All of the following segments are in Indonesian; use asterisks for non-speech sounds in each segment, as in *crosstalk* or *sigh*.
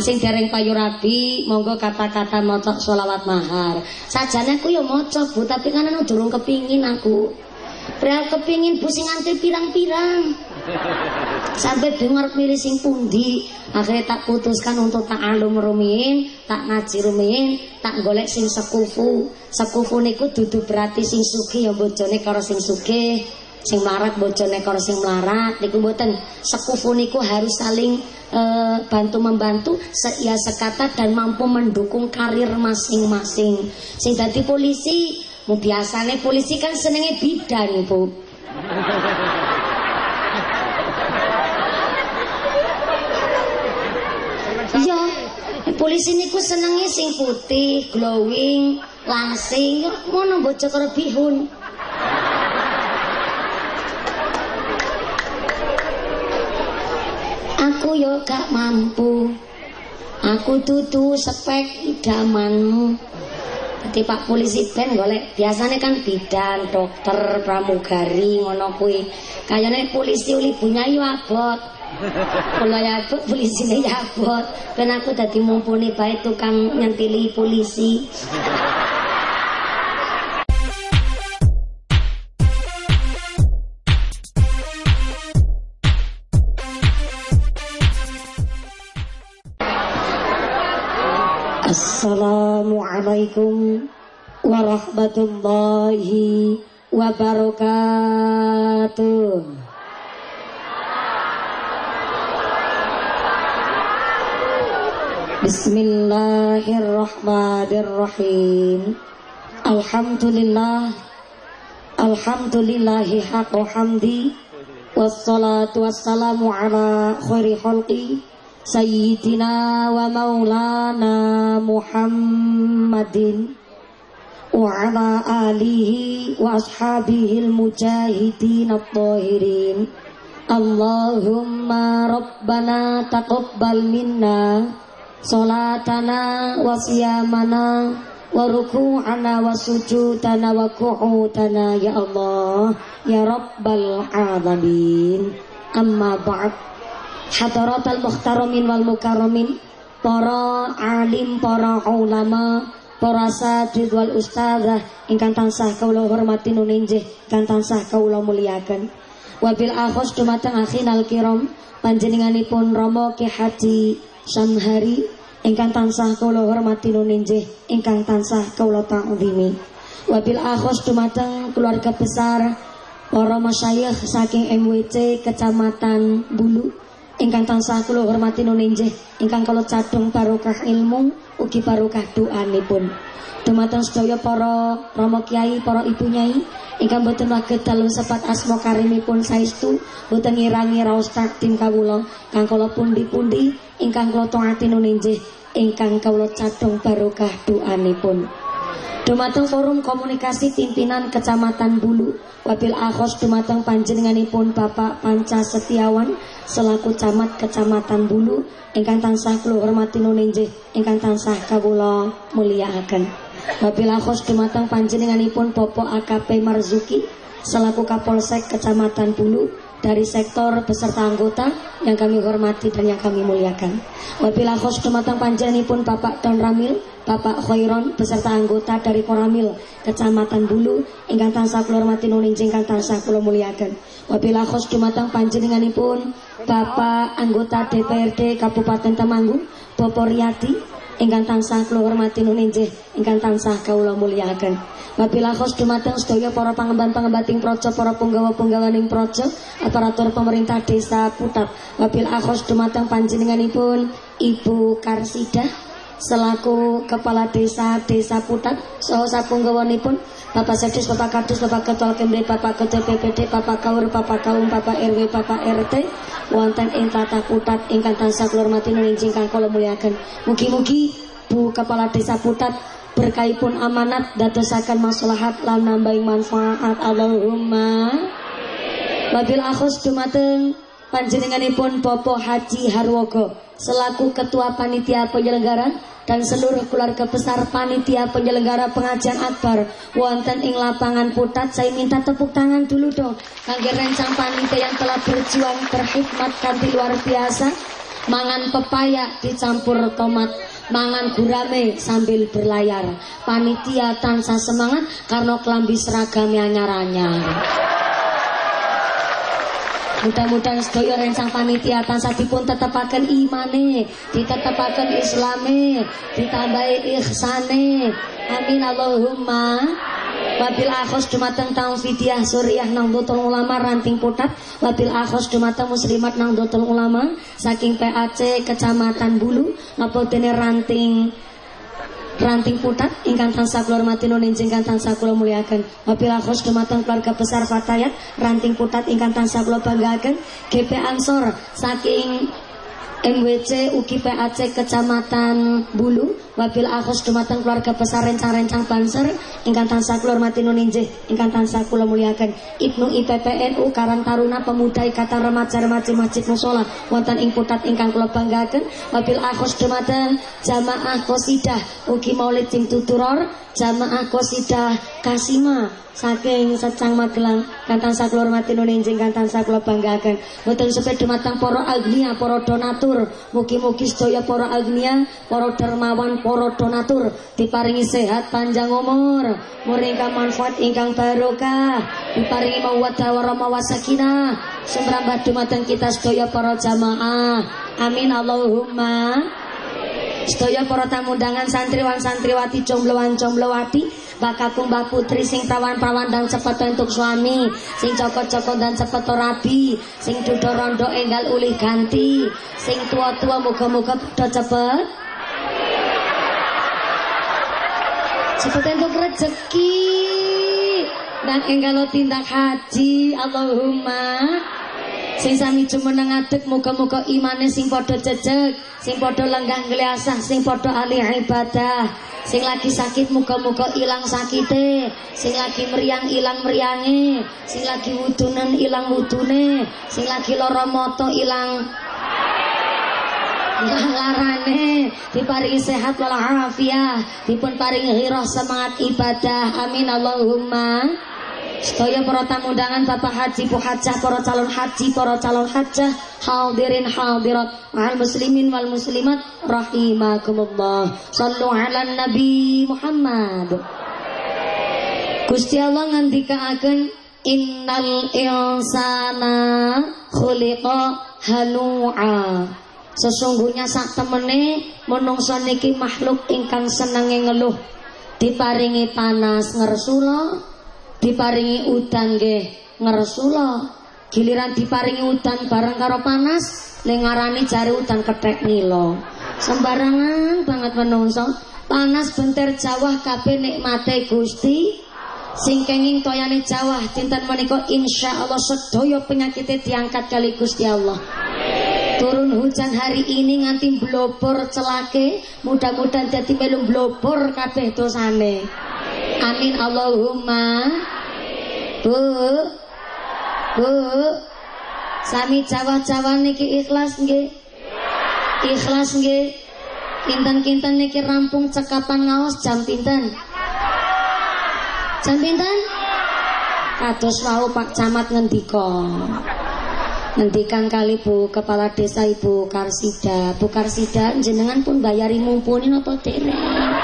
sing dereng payu rabi monggo kata-kata maca sholawat mahar. Sajane aku ya maca Bu tapi kan anu durung kepingin aku. Pria kepingin bu sing antri pirang-pirang. Sampai dengar pilih sing pundi akhirnya tak putuskan untuk tak alum rumiin tak ngaji rumiin tak golek sing sekufu. Sekufu niku dudu berarti sing suki ya bojone karo sing suki sing melarat bojone karo sing melarat niku mboten. Sekufu niku harus saling uh, bantu membantu seia sekata dan mampu mendukung karir masing-masing. Sing dadi polisi mu biasane polisi kan senenge bidan Bu Iya, polisi niku senenge sing putih, glowing, langsing, ngono bocah karo bihun. Aku yo gak mampu. Aku tutu spek idamanmu. Jadi Pak polisi ben golek biasanya kan bidan, dokter, pramugari ngono kuwi. Kayane polisi uli punya yo abot. Kalau ya abot polisine ya abot. Ben aku dadi mumpuni bae tukang nyentili polisi. Assalamualaikum warahmatullahi wabarakatuh. Bismillahirrahmanirrahim. Alhamdulillah. Alhamdulillahi haqqo hamdi. Wassalatu wassalamu ala khairi khalqi Sayyidina wa maulana Muhammadin Wa ala alihi wa ashabihi at-tahirin. Allahumma rabbana taqabbal minna Salatana wa siyamana Wa ruku'ana wa sujudana wa ku'udana hadaratal muhtaramin wal mukarramin para alim para ulama para sadid wal ustazah ingkang tansah kawula hormati nuninjih ingkang tansah kawula muliakan wabil akhos dumateng akhinal kiram panjenenganipun Rama Ki Haji Samhari ingkang tansah kawula hormati nuninjih ingkang tansah kawula ta'zimi. Wabil akhos dumateng keluarga besar para masyayikh saking MWC Kecamatan Bulu ingkang tansah kula hormati nuninjih ingkang kula cadung barokah ilmu ugi barokah doanipun. Dumateng sedaya para rama kiai para ibu nyai ingkang boten saged dalem sepat asma karimipun saestu boten ngirangi raos takdim kawula. Kang kula pundi-pundi ingkang kula taati nuninjih ingkang kula cadung barokah doanipun Dumateng forum komunikasi pimpinan Kecamatan Bulu. Wabil Akhos dumateng panjenenganipun Bapak Panca Setiawan selaku camat Kecamatan Bulu. Ingkang tansah kula hormati nuninjih ingkang tansah kawula mulyakaken. Wabil Akhos dumateng panjenenganipun Bapak AKP Marzuki selaku Kapolsek Kecamatan Bulu dari sektor beserta anggota yang kami hormati dan yang kami muliakan. Wabilah khos dumateng panjenenganipun Bapak Don Ramil, Bapak Khairon beserta anggota dari Koramil Kecamatan Bulu ingkang tansah kula hormati nuning ingkang tansah kula muliakan. Wabilah khos dumateng panjenenganipun Bapak anggota DPRD Kabupaten Temanggung, Bapak Riyadi ingkang tansah kula hormati nuninjih ingkang tansah kawula mulyakaken. Wabila khos dumateng sedaya para pangemban-pangembating projo para punggawa-punggawaning projo aparatur pemerintah desa Putat. Wabil akhos dumateng panjenenganipun Ibu Karsidah selaku kepala desa desa Putat saha sapunggawanipun Bapak Sedis, Bapak Kadus, Bapak Ketua Kemri, Bapak Ketua PPD, Bapak Kaur, Bapak Kaum, Bapak RW, Bapak RT wonten ing tata Putat ingkang tansah kula hormati nulinjing kang kula muliaken. Mugi-mugi Bu Kepala Desa Putat berkaipun amanat dadosaken maslahat lan nambahi manfaat Allahumma Wabil akhus dumateng panjenenganipun Bapak Haji Harwogo selaku Ketua Panitia Penyelenggara dan seluruh keluarga besar panitia penyelenggara pengajian akbar wonten ing lapangan putat. Saya minta tepuk tangan dulu dong kangge rencang panitia yang telah berjuang berkhidmat kanti luar biasa. Mangan pepaya dicampur tomat mangan gurame sambil berlayar. Panitia tansah semangat karena kelambi seragamnya anyar-anyar Mudah-mudahan sedaya rencang panitia tansah dipun tetepaken imane, ditetepaken islame, ditambahi ihsane. Amin Allahumma. Wabil akhos dumateng taung fidyah suriah nang dotul ulama ranting putat Wabil akhos dumateng muslimat nang dotul ulama Saking PAC kecamatan Bulu Napa dene ranting ranting putat ingkang tansah kula hormati nun ingkang tansah kula muliakan wabila khos dumateng keluarga besar Fatayat ranting putat ingkang tansah kula banggaken. GP Ansor saking MWC ugi PAC Kecamatan Bulu wabil akhos dumateng keluarga besar rencang-rencang Banser. Ingkang tansah kula hormati nun ingkang tansah kula muliakan Ibnu IPPNU Karang Taruna Pemuda Ikatan Remaja-Remaja Masjid Musola. Wonten ing putat ingkang kula banggaken. Wabil akhos dumateng jamaah Qosidah ugi Maulid sing tuturor. Jamaah Qosidah Kasima. Saking secang Magelang. Kantan sakula hormati nuninjing kantan sakula banggaken. Mboten seped dumateng para agnia para donatur. Mugi-mugi sedaya para agnia para dermawan para donatur diparingi sehat panjang umur. Muringkang manfaat ingkang barokah. Diparingi mawaddah warahmah wasakinah. Sumrambah dumateng kita sedaya para jamaah. Amin Allahumma. Sedaya para tamu undangan santriwan santriwati jombloan jomblowati mbak putri sing prawan-prawan dan cepet untuk suami sing cokot-cokot dan cepet rabi sing dudo rondo enggal ulih ganti sing tua-tua muga-muga padha cepet cepet untuk rezeki. Dan enggal tindak haji Allahumma. Sing sami jumeneng ngadeg muga-muga imane sing padha jejeg sing padha lenggah ngeliasah sing padha ahli ibadah. Sing lagi sakit muga-muga ilang sakite. Sing lagi meriang ilang meriange. Sing lagi wudunen ilang wudune. Sing lagi lara mata ilang larane diparingi sehat walafiat dipun paringi hirah semangat ibadah amin Allahumma Sedaya para tamu undangan Bapak Haji Bu Hajah, para calon haji, para calon hajah, hadirin hadirat, al muslimin wal muslimat rahimakumullah. Sallu ala Nabi Muhammad. Gusti Allah ngandikaaken innal insana khuliqa halu'a. Sesungguhnya sak temene menungso niki makhluk ingkang senenge ngeluh. Diparingi panas ngersula, diparingi udan nggih ngersula. Giliran diparingi udan bareng karo panas lengarani jari udan ketek nilo sembarangan banget menungso panas benter Jawa kabeh nikmate Gusti. Sing kenging toyane Jawa dinten menika insyaallah sedaya penyakitnya diangkat kali Gusti Allah turun hujan hari ini nganti blobor celake mudah-mudahan jadi melu blobor kabeh dosane Amin Allahumma. Bu. Bu. Sami Jawa-Jawa niki ikhlas nggih. Ikhlas nggih. Kinten-kinten niki rampung cekapan ngaos jam pinten? Jam pinten? Kados Pak Camat ngendika. Ngendikan kali Bu Kepala Desa Ibu Karsida. Bu Karsida jenengan pun bayari mumpuni napa dereng?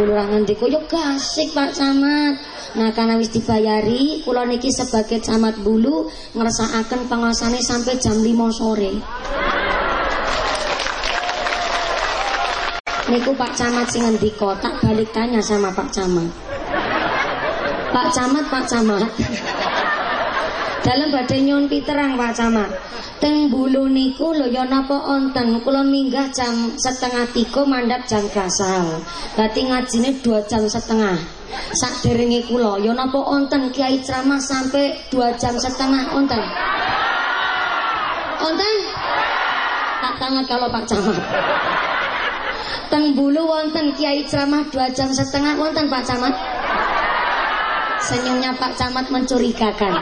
kula ngendika yo gasik Pak Camat. Nah karena wis dibayari, kula niki sebagai camat bulu ngersakaken pengawasannya sampai jam 5 sore. Niku Pak Camat sing ngendika, tak balik tanya sama Pak Camat. Pak Camat, Pak Camat. Dalam badai nyon piterang Pak Camat. Teng bulu niku lho ya napa onten kula minggah jam setengah tiga mandap jam gasal. Berarti ngajine dua jam setengah. Sak derenge kula ya napa onten kiai ceramah sampai dua jam setengah onten. Onten? Tak tangan kalau Pak Camat. Teng bulu wonten kiai ceramah dua jam setengah wonten Pak Camat. Senyumnya Pak Camat mencurigakan.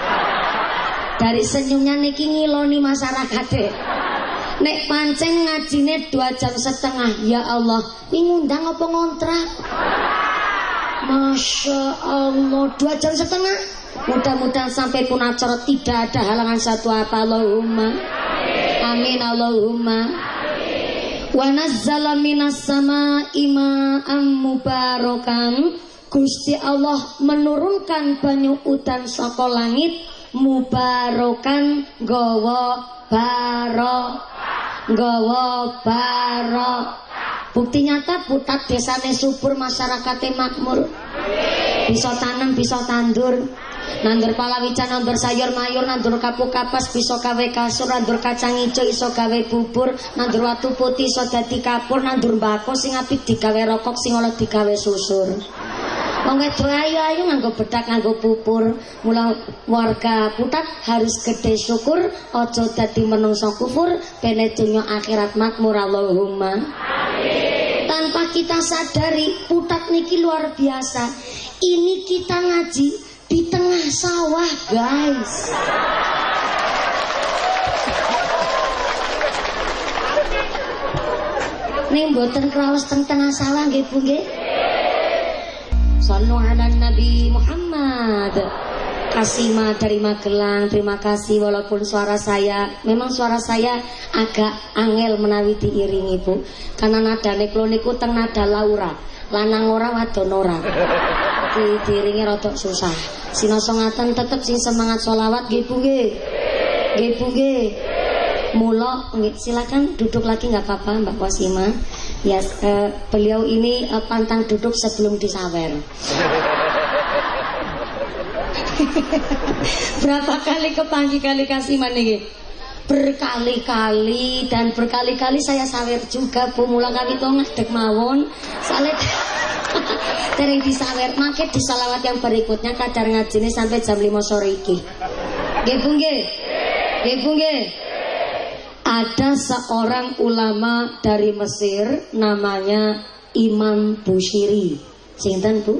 Dari senyumnya niki ngiloni masyarakat deh. Nek pancen ngajine dua jam setengah Ya Allah Ini ngundang apa ngontrak? Masya Allah Dua jam setengah? Mudah-mudahan sampai pun acara tidak ada halangan satu apa Allahumma. Amin Allahumma. Wa nazzala minas sama ima'am mubarakan. Gusti Allah menurunkan banyu udan saka langit mubarokan gawa baro. Gawa baro. Bukti nyata putat desane subur masyarakatnya makmur. Bisa tanam bisa tandur. Nandur palawicana nandur sayur mayur nandur kapuk kapas bisa gawe kasur nandur kacang hijau iso gawe bubur nandur watu putih iso dadi kapur nandur bako sing apik digawe rokok sing ora digawe susur Wong wedok ayu-ayu nganggo bedak nganggo pupur. Mula warga putat harus gede syukur, aja dadi menungso kufur, bene dunya akhirat makmur Allahumma. Tanpa kita sadari, putat niki luar biasa. Ini kita ngaji di tengah sawah, guys. Ning mboten kraos teng tengah sawah nggih Bu nggih. Sallu ala Nabi Muhammad. Kasima dari Magelang Terima kasih. Walaupun suara saya Memang suara saya agak angel menawi diiringi bu. Karena nada nekloniku teng nada Laura. Lanang ora wadon ora. Di, diiringi rotok susah. Sinoso ngaten tetep sing semangat sholawat Gitu nggih. Gitu nggih. Mulo silakan duduk lagi nggak apa-apa Mbak Wasima Ya, uh, beliau ini uh, pantang duduk sebelum disawer. *laughs* Berapa kali kepanggil kali kasih manigi? Berkali-kali dan berkali-kali saya sawer juga bu mulang kami tuh ngadek mawon. Soalnya *laughs* dari disawer, makin di salawat yang berikutnya kadar ngajine sampai jam 5 sore iki. Bu nggih. Ada seorang ulama dari Mesir namanya Imam Bushiri. Sinten Bu?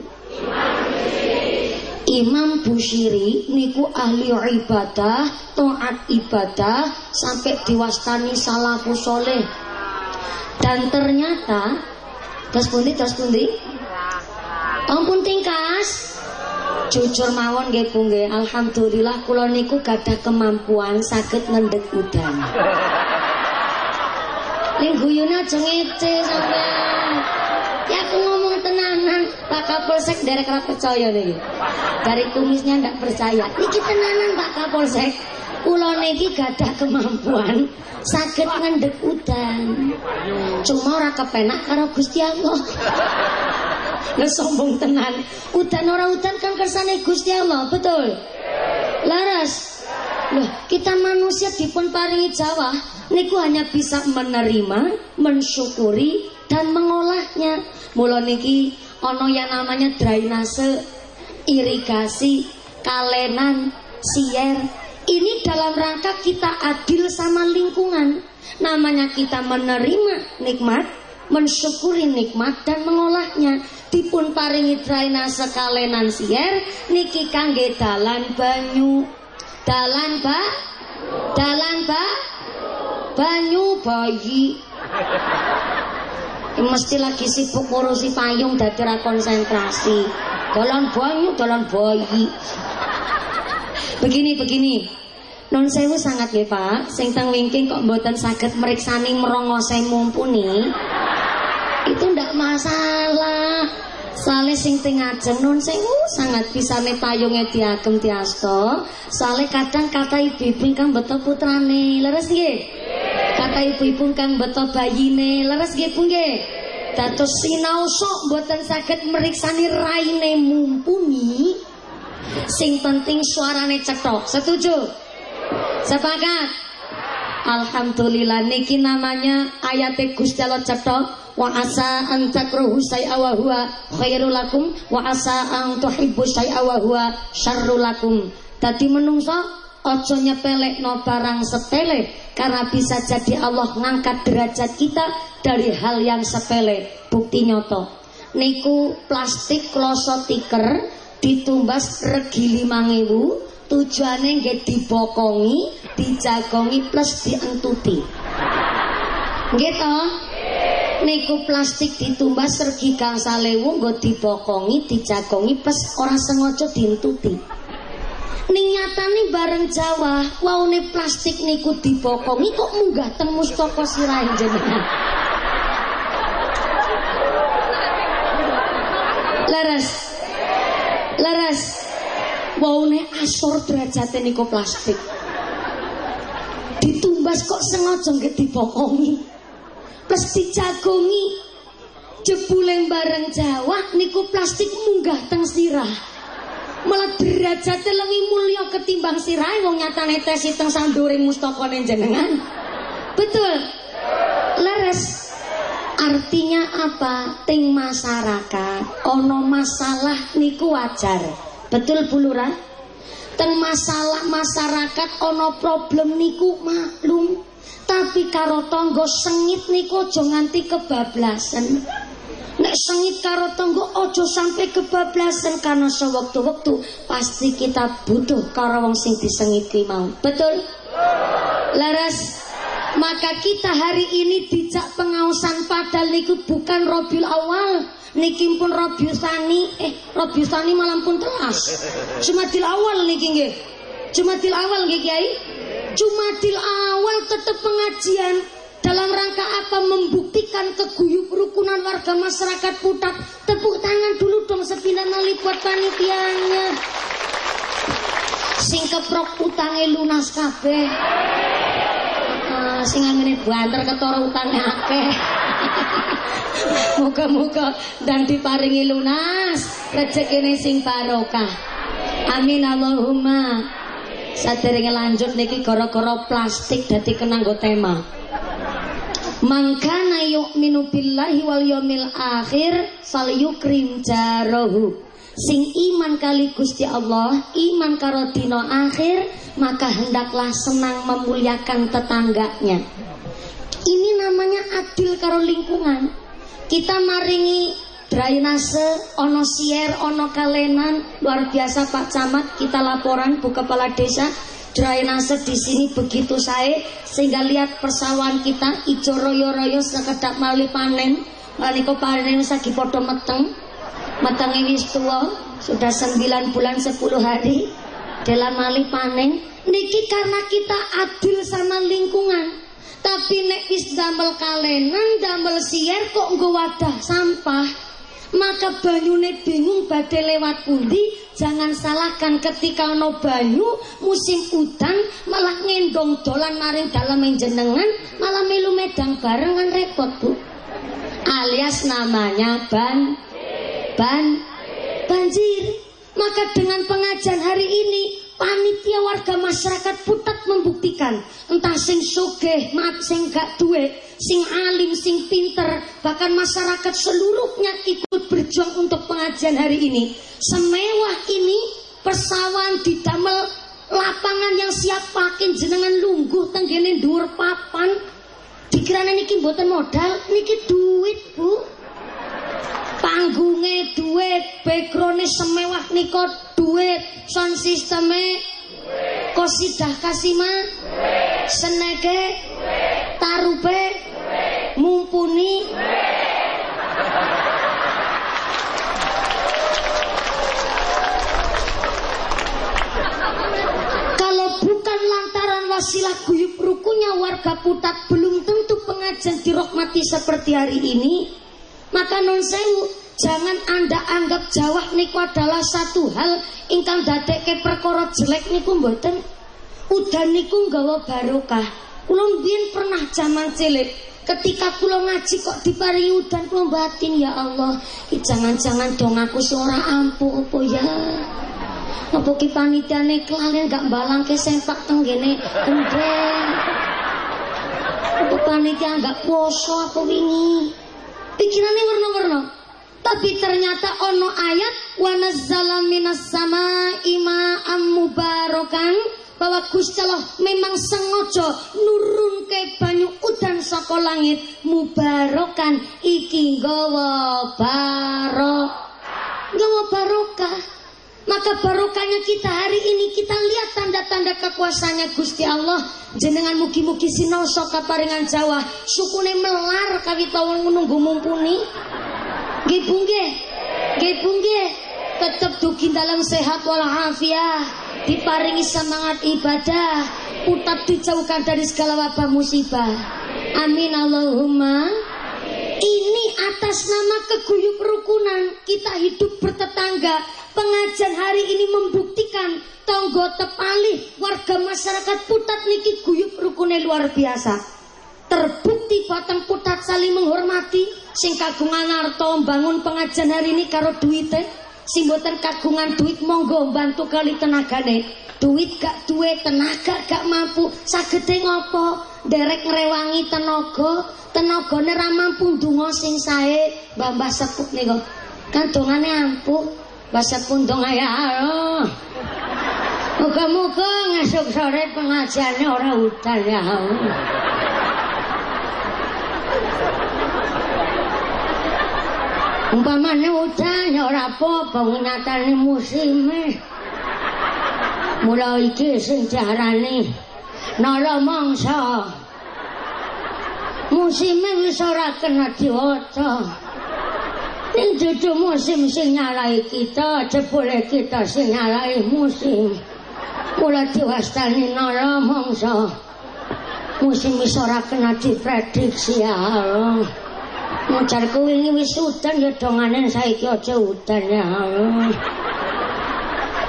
Imam Bushiri niku ahli ibadah, taat ibadah sampai diwastani salafus soleh. Dan ternyata terus pundi terus pundi? Ampun tingkas. Jujur mawon nggih Bu nggih. Alhamdulillah kula niku gadah kemampuan saged ngendhek udan. *laughs* Ning guyune aja ngece sampean. Ya aku ngomong tenanan, Pak Kapolsek derek ora percaya nih. Dari kumisnya ndak percaya. Niki tenanan Pak Kapolsek. Kula niki gadah kemampuan saged ngendhek udan. Cuma ora kepenak karo Gusti Allah. Lah sombong tenan. Udan ora udan kan kersane Gusti Allah, betul? Laras. Loh, kita manusia dipun paringi Jawa niku hanya bisa menerima, mensyukuri dan mengolahnya. Mula niki ana yang namanya drainase, irigasi, kalenan, sier. Ini dalam rangka kita adil sama lingkungan. Namanya kita menerima nikmat, mensyukuri nikmat dan mengolahnya. Dipun paringi drainase kalenan sier niki kangge dalan banyu. Dalan ba? Dalan ba? Banyu bayi. Mesti lagi sibuk ngurusi payung dadi ra konsentrasi. Dalan banyu dalan bayi begini begini Non sewu sangat ya Pak, sing teng wingking kok mboten saged meriksani merongose mumpuni itu ndak masalah Sale sing teng ajeng nun sing sangat bisa ne payunge diagem tiasto. Sale kadang kata ibu-ibu kang beto putrane, leres nggih? Kata ibu-ibu kang beto bayine, leres nggih Bu nggih? Dados sinau sok mboten saged meriksani raine mumpuni. Sing penting suarane cetok. Setuju? Sepakat? Alhamdulillah niki namanya ayat Gusti Allah cetok wa asa an takruhu syai'a wa huwa khairul lakum wa asa an tuhibbu syai'a wa huwa syarrul lakum. Dadi menungso aja nyepelekno barang sepele karena bisa jadi Allah ngangkat derajat kita dari hal yang sepele. Bukti nyoto. Niku plastik kloso tiker ditumbas regi 5000 tujuannya nggih dibokongi, dijagongi plus dientuti. Gitu. Niku plastik ditumbas sergi gangsal ewu nggo dibokongi, dijagongi plus orang sengaja dientuti. ning nyatane bareng Jawa waune plastik niku dibokongi kok munggah teng mustaka sirahe jenengan Laras Laras waune asor derajate niku plastik. Ditumbas kok sengaja nggih dibokongi. Plus dijagongi jebule bareng Jawa niku plastik munggah teng sirah. Malah derajatnya lebih mulia ketimbang sirai wong nyatane tes teng sanduring mustakane jenengan. Betul? Leres artinya apa? Ting masyarakat ono masalah niku wajar. Betul bulura teng masalah masyarakat ono problem niku maklum. Tapi karo tonggo sengit niku aja nganti kebablasan. Nek sengit karo tonggo ojo sampai kebablasan karena sewaktu-waktu pasti kita butuh karo wong sing disengit mau. Betul? Laras maka kita hari ini dijak pengausan padahal niku bukan Robiul Awal. Niki pun Robiul Sani. Eh Robiul Sani malam pun telas Jumadil Awal niki nggih. Jumadil Awal nggih Kiai. Jumadil Awal tetap pengajian. Dalam rangka apa? Membuktikan keguyup rukunan warga masyarakat Putat. Tepuk tangan dulu dong sembilan kali buat panitianya. Sing keprok utange lunas kabeh sing angene banter ketara utange akeh Moga-moga dan diparingi lunas rezekine sing barokah. Amin Allahumma. Sadurunge lanjut niki gara-gara plastik dadi kenanggo tema. Mangkana yu'minu billahi wal yawmil akhir falyukrim jarahu. Sing iman kali Gusti Allah, iman karo dino akhir, maka hendaklah senang memuliakan tetangganya. Ini namanya adil karo lingkungan. Kita maringi drainase, ono sier, ono kalenan, luar biasa Pak Camat, kita laporan Bu Kepala Desa, drainase di sini begitu saya sehingga lihat persawahan kita ijo royo-royo sekedap mali panen kok panen lagi podo meteng meteng ini tua sudah 9 bulan 10 hari. Dalam mali panen niki karena kita adil sama lingkungan. Tapi nek wis damel kalenan damel sier kok nggo wadah sampah. Maka banyune bingung badai lewat pundi jangan salahkan ketika no banyu musim udan malah ngendong dolan maring dalam jenengan malah melu medang bareng kan repot bu. Alias namanya ban ban banjir maka dengan pengajian hari ini panitia warga masyarakat Putat membuktikan entah sing sugih, mat sing gak duwe, sing alim, sing pinter, bahkan masyarakat seluruhnya ikut berjuang untuk pengajian hari ini. Semewah ini persawan didamel lapangan yang siap pakai jenengan lungguh tenggene dhuwur papan. Dikirane niki mboten modal, niki duit, Bu. Panggungnya duit, backgroundnya semewah niko duit, sound sistemnya kosidah kasima, senege, tarube, mumpuni. Kalau bukan lantaran wasilah guyup rukunya warga putat belum tentu pengajian dirokmati seperti hari ini maka non sewu, jangan Anda anggap Jawa niku adalah satu hal ingkang dadekke perkara jelek niku mboten. Udan niku nggawa barokah. Kula mbiyen pernah zaman cilik ketika kula ngaji kok diparingi udan kula batin ya Allah, jangan-jangan dong aku suara ampuh apa ya. Apa ki panitiane kelalen gak balangke sempak tenggene kembang. Apa panitia gak poso apa wingi? Pikirannya warna-warna. Tapi ternyata ono ayat wa nazzala minas sama ima mubarakan. Bahwa Gusti Allah memang sengaja nurun ke banyu udan saka langit mubarakan. Iki gawa barok gawa barokah maka barokahnya kita hari ini kita lihat tanda-tanda kekuasaannya Gusti Allah. Jenengan mugi-mugi sinoso kaparingan Jawa, sukune melar kawita wong menunggu mumpuni. Nggih Bu nggih. Nggih Bu nggih. dalam sehat walafiat diparingi semangat ibadah utat dijauhkan dari segala wabah musibah amin Allahumma ini atas nama keguyup rukunan. Kita hidup bertetangga. Pengajian hari ini membuktikan tonggo tepali warga masyarakat putat niki guyup rukunnya luar biasa. Terbukti batang putat saling menghormati. Sing kagungan arto bangun pengajian hari ini karo duite sing boten kagungan duit monggo bantu kali tenagane. Duit gak duwe tenaga gak mampu. Sagede ngopo? Derek ngrewangi tenaga. Tenagane ra mampu ndonga sing sae. Mbah-mbah sepuk niku. Kan dongane ampuh mbah sepuk ndonga ya Allah Muga-muga ngesuk sore pengajiannya orang hutan ya Allah. Umpamane udan ya ora apa-apa nyatane musime. Mula iki sing diarani nara mangsa. Musime wis ora kena diwaca. Ning dudu musim sing nyalai kita, jebule kita sing nyalai musim. Mula diwastani nara mangsa. Musim wis ora kena diprediksi ya Allah. Ngajarku ini wis udan ya donganen saiki aja udan ya.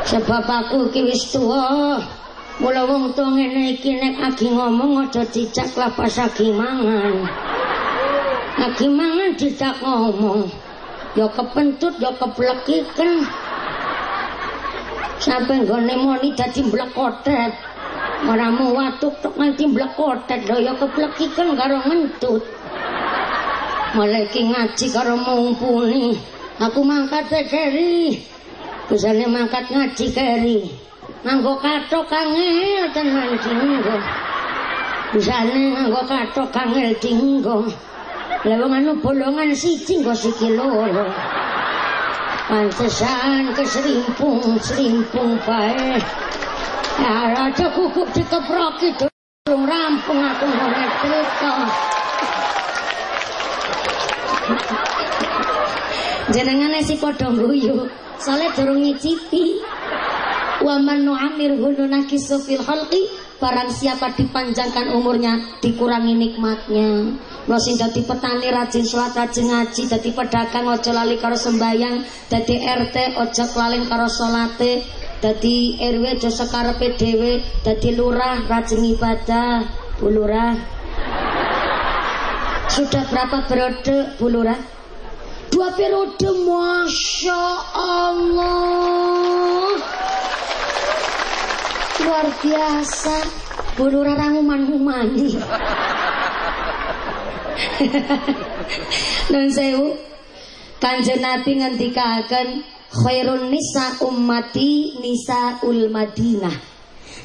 Sebab aku iki wis tuwa. Mula wong tuwa ngene iki nek agi ngomong aja dicak lapas agi mangan. Agi mangan dicak ngomong. Ya kepentut ya keplekiken. Sampai nggone moni dadi mlekotet. Ora mau watuk tok nganti mlekotet lho ya keplekiken karo ngentut. Mulai ngaji karo mumpuni. Aku mangkat keri. Bisane mangkat ngaji keri. Nganggo kathok kangil tenan dinggo. Bisane nganggo kathok kangil dinggo. Lah anu bolongan siji nggo siki loro. Pantesan keserimpung, serimpung bae. Ya, aja kuku dikeproki durung rampung aku ngono teko. Jenengan si padha guyu, soalnya durung ngicipi. Wa man nu'amir hununaki fil barang siapa dipanjangkan umurnya dikurangi nikmatnya sing dadi petani rajin sholat rajin ngaji dadi pedagang ojo lali karo sembayang dadi RT ojo kelalen karo sholate dadi RW ojo sekarepe dhewe dadi lurah rajin ibadah Bu Lurah sudah berapa periode Bu Lurah? Dua periode Masya Allah. Luar biasa. Bulu rarang uman-umani dan sewu. Kanjeng Nabi ngendikaken khairun nisa ummati nisa ul madinah.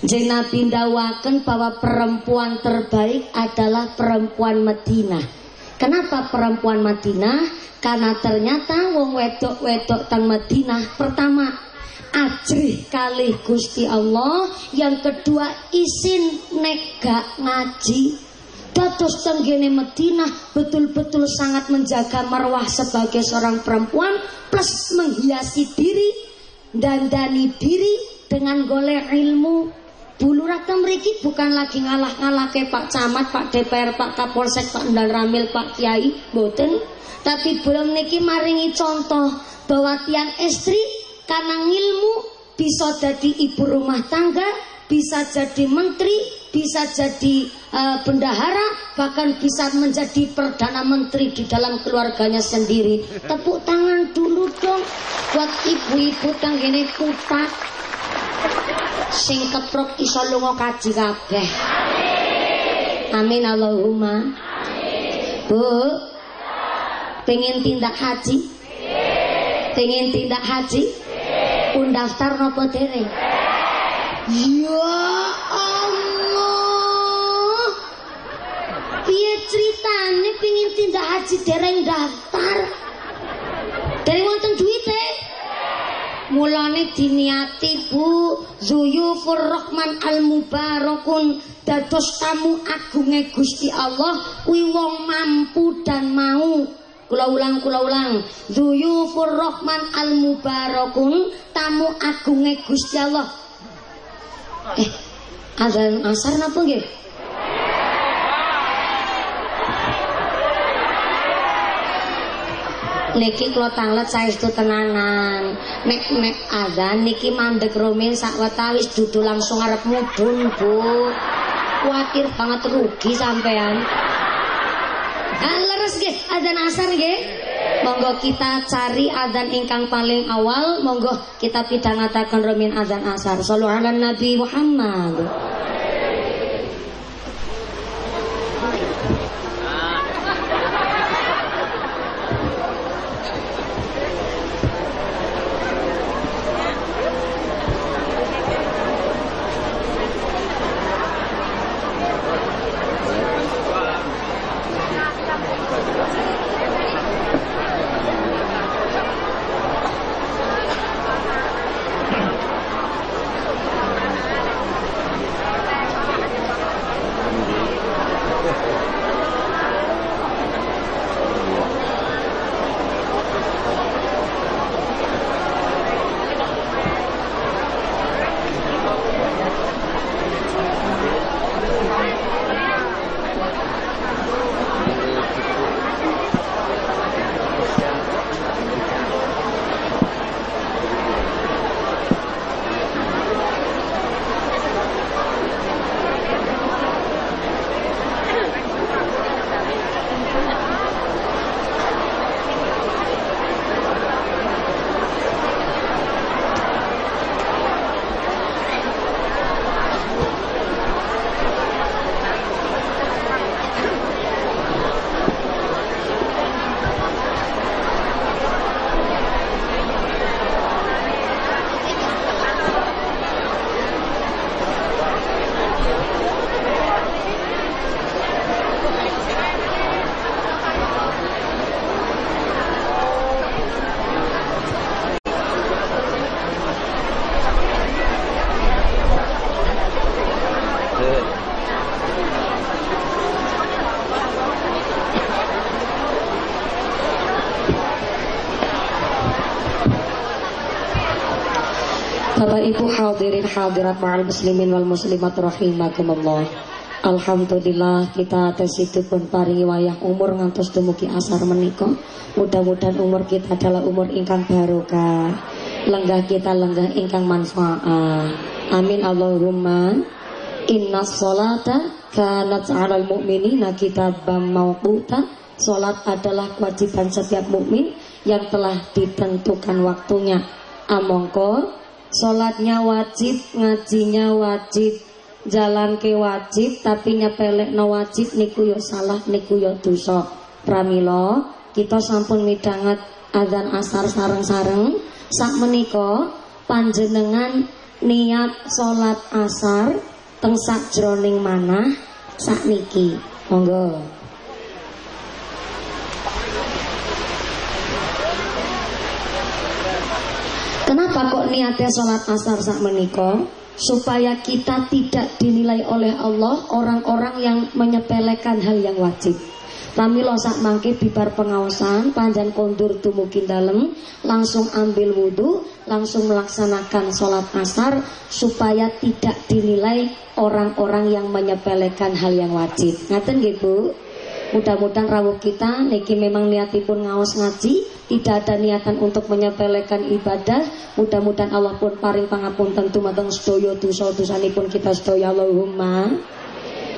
Jeng Nabi dawakan bahwa perempuan terbaik adalah perempuan Madinah. Kenapa perempuan Madinah? Karena ternyata wong wedok-wedok tang Madinah pertama ajrih kali Gusti Allah, yang kedua isin nega ngaji. Dados tenggene Madinah betul-betul sangat menjaga marwah sebagai seorang perempuan plus menghiasi diri dan dani diri dengan golek ilmu Bulu rata meriki bukan lagi ngalah-ngalah ke Pak Camat, Pak DPR, Pak Kapolsek, Pak Ndal Ramil, Pak Kiai, boten tapi belum niki maringi contoh bahwa tiang istri karena ilmu bisa jadi ibu rumah tangga, bisa jadi menteri, bisa jadi uh, bendahara, bahkan bisa menjadi perdana menteri di dalam keluarganya sendiri. Tepuk tangan dulu dong buat ibu-ibu tang gini putat. Sing keprok iso lunga kaji kabeh. Amin Allahumma. Bu, pengen tindak haji? Pengen tindak haji? Pun daftar nopo dereng ya Allah. Piye ceritane pengen tindak haji dereng daftar? Dari wonten duite mulane diniati Bu Zuyufur Rahman Al Mubarakun dados tamu agunge Gusti Allah kuwi wong mampu dan mau Kula ulang kula ulang. Dzuyufur Rahman al mubarakun tamu agunge Gusti Allah. Eh, azan asar napa nggih? Niki kula tanglet saestu tenanan nek nek azan niki mandek rumin sak wetawis dudu langsung arep mudhun Bu. Kuatir banget rugi sampean. Ah, leres nggih azan asar nggih. Monggo kita cari azan ingkang paling awal. Monggo kita pidhangetaken rumin azan asar. Sallallahu nabi Muhammad hadirat ma'al muslimin wal muslimat rahimakumullah Alhamdulillah kita atas itu pun paringi wayah umur ngantos dumugi asar menika. Mudah-mudahan umur kita adalah umur ingkang barokah. Lenggah kita lenggah ingkang manfaat. Amin Allahumma. Inna sholata kanat 'alal mu'minina kitabam mauquta. Salat adalah kewajiban setiap mukmin yang telah ditentukan waktunya. Amongko Sholatnya wajib, ngajinya wajib, jalan ke wajib, tapi nyepelek no wajib niku yo salah, niku yo dosa. Pramilo, kita sampun midanget adzan asar sareng-sareng. Sak meniko, panjenengan niat sholat asar teng sak jroning manah sak niki. Monggo. Kenapa kok niatnya sholat asar saat menikah? Supaya kita tidak dinilai oleh Allah orang-orang yang menyepelekan hal yang wajib. Pamilo sak mangke bibar pengawasan panjang kondur mungkin dalam langsung ambil wudhu langsung melaksanakan sholat asar supaya tidak dinilai orang-orang yang menyepelekan hal yang wajib. Ngaten gitu. Mudah-mudahan rawuh kita niki memang niatipun ngaos ngaji, tidak ada niatan untuk menyepelekan ibadah. Mudah-mudahan Allah pun paring pangapunten dumateng sedaya dosa-dosanipun kita sedaya Allahumma.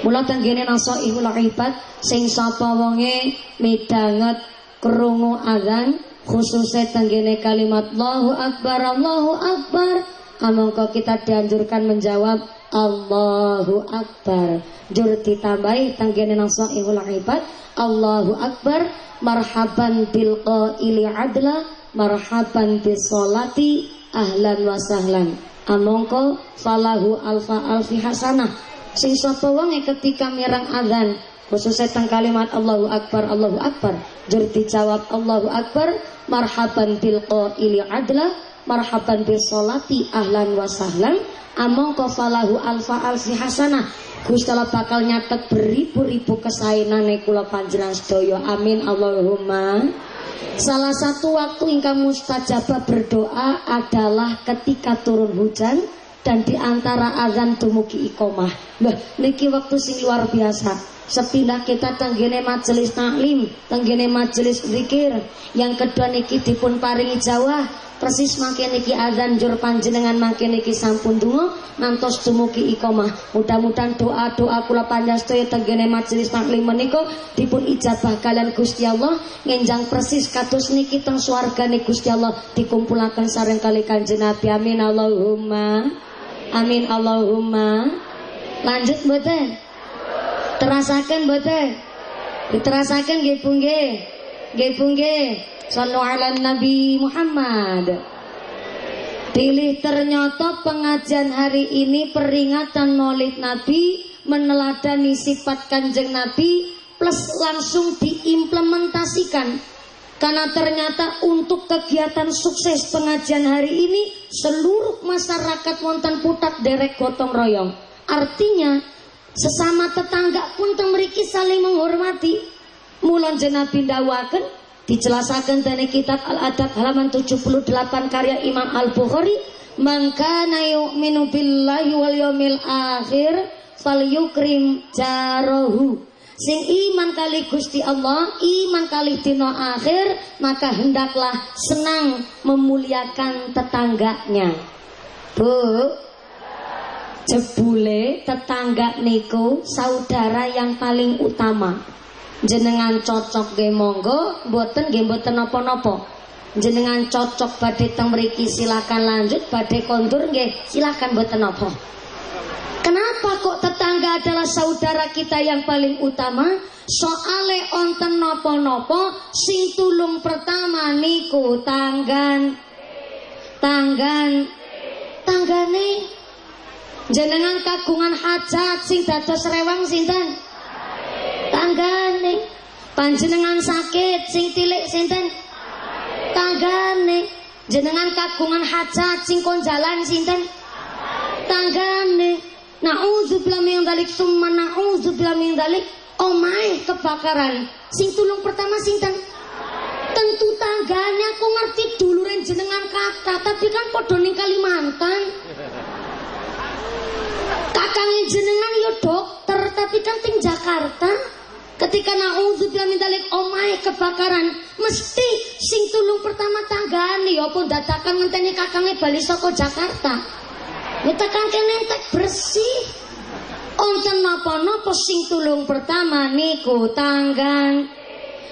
Mula tenggene nasa ihul ibad sing sapa wonge midanget krungu azan khususnya tenggene kalimat Allahu Akbar Allahu Akbar Amangka kita dianjurkan menjawab Allahu Akbar. Jur ditambahi tanggene nang sahihul ibad. Allahu Akbar. Marhaban bil qaili adla. Marhaban bis ahlan wa sahlan. Amongko falahu alfa alfi hasanah. Sing sapa wonge ketika mirang adzan? Khususnya tentang kalimat Allahu Akbar Allahu Akbar. Jur dijawab Allahu Akbar. Marhaban bil qaili adla marhaban bis solati ahlan wa sahlan among kofalahu alfa alfi hasanah Gusti Allah bakal nyatet beribu-ribu kesaenane kula panjenengan sedaya amin Allahumma Salah satu waktu ingkang mustajabah berdoa adalah ketika turun hujan dan di antara azan dumugi ikomah. Loh, niki waktu sing luar biasa. Sepindah kita tenggene majelis taklim, tenggene majelis zikir. Yang kedua niki dipun paringi Jawa, persis makin niki azan jur panjenengan makin niki sampun dungo nantos dumugi ikomah. Mudah-mudahan doa-doa kula panjenengan tenggene majelis taklim menika dipun ijabah kalian Gusti Allah ngenjang persis kados niki teng swargane Gusti Allah dikumpulaken sareng kali Kanjeng Nabi. Amin Allahumma. Amin Allahumma. Lanjut mboten? Terasakan boten? Diterasakan nggih Bu. Nggih nggih. Sallu ala Nabi Muhammad. Pilih ternyata pengajian hari ini peringatan maulid Nabi meneladani sifat kanjeng Nabi plus langsung diimplementasikan karena ternyata untuk kegiatan sukses pengajian hari ini seluruh masyarakat wonten putak derek gotong royong. Artinya Sesama tetangga pun temriki saling menghormati. Mulan jenabi dawakan dijelasakan dari kitab Al-Adab halaman 78 karya Imam Al-Bukhari maka yu'minu billahi wal yawmil akhir yukrim jarohu sing iman kali Gusti Allah iman kali dino akhir maka hendaklah senang memuliakan tetangganya. Bu jebule tetangga niku saudara yang paling utama jenengan cocok ge monggo. Mboten nggih mboten napa-napa. Jenengan cocok badhe teng mriki silakan lanjut. Badhe kondur nggih silakan mboten napa. Kenapa kok tetangga adalah saudara kita yang paling utama? Soale onten nopo-nopo sing tulung pertama niku tanggan. Tanggan. Tanggane. Jenengan kagungan hajat sing dados rewang sinten? Tanggane. Panjenengan sakit sing tilik sinten? Tanggane. Jenengan kagungan hajat sing kon jalan sinten? Tanggane. Nauzubillah min dzalik summa nauzubillah min dzalik. Omahe kebakaran. Sing tulung pertama sinten? Tentu tangganya aku ngerti duluren jenengan kata, tapi kan padha ning Kalimantan. Kakangnya jenengan yo dokter tapi kan ting Jakarta. Ketika naudzubillah min dalik omahe kebakaran, mesti sing tulung pertama tanggane yo pun dadakan ngenteni kakangnya bali saka Jakarta. Ya kene entek bersih. Onten napa-napa sing tulung pertama niku tanggan.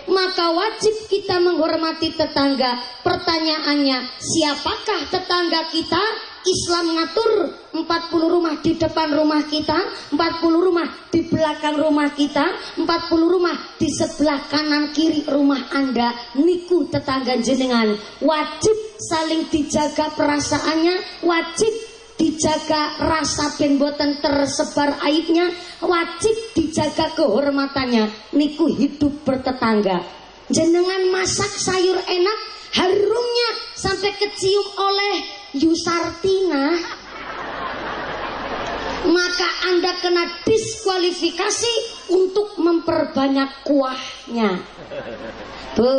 Maka wajib kita menghormati tetangga. Pertanyaannya, siapakah tetangga kita? Islam ngatur 40 rumah di depan rumah kita, 40 rumah di belakang rumah kita, 40 rumah di sebelah kanan kiri rumah Anda. Niku tetangga jenengan. Wajib saling dijaga perasaannya, wajib dijaga rasa ben tersebar aibnya, wajib dijaga kehormatannya. Niku hidup bertetangga. Jenengan masak sayur enak, harumnya sampai kecium oleh Yusartina maka Anda kena diskualifikasi untuk memperbanyak kuahnya. Bu,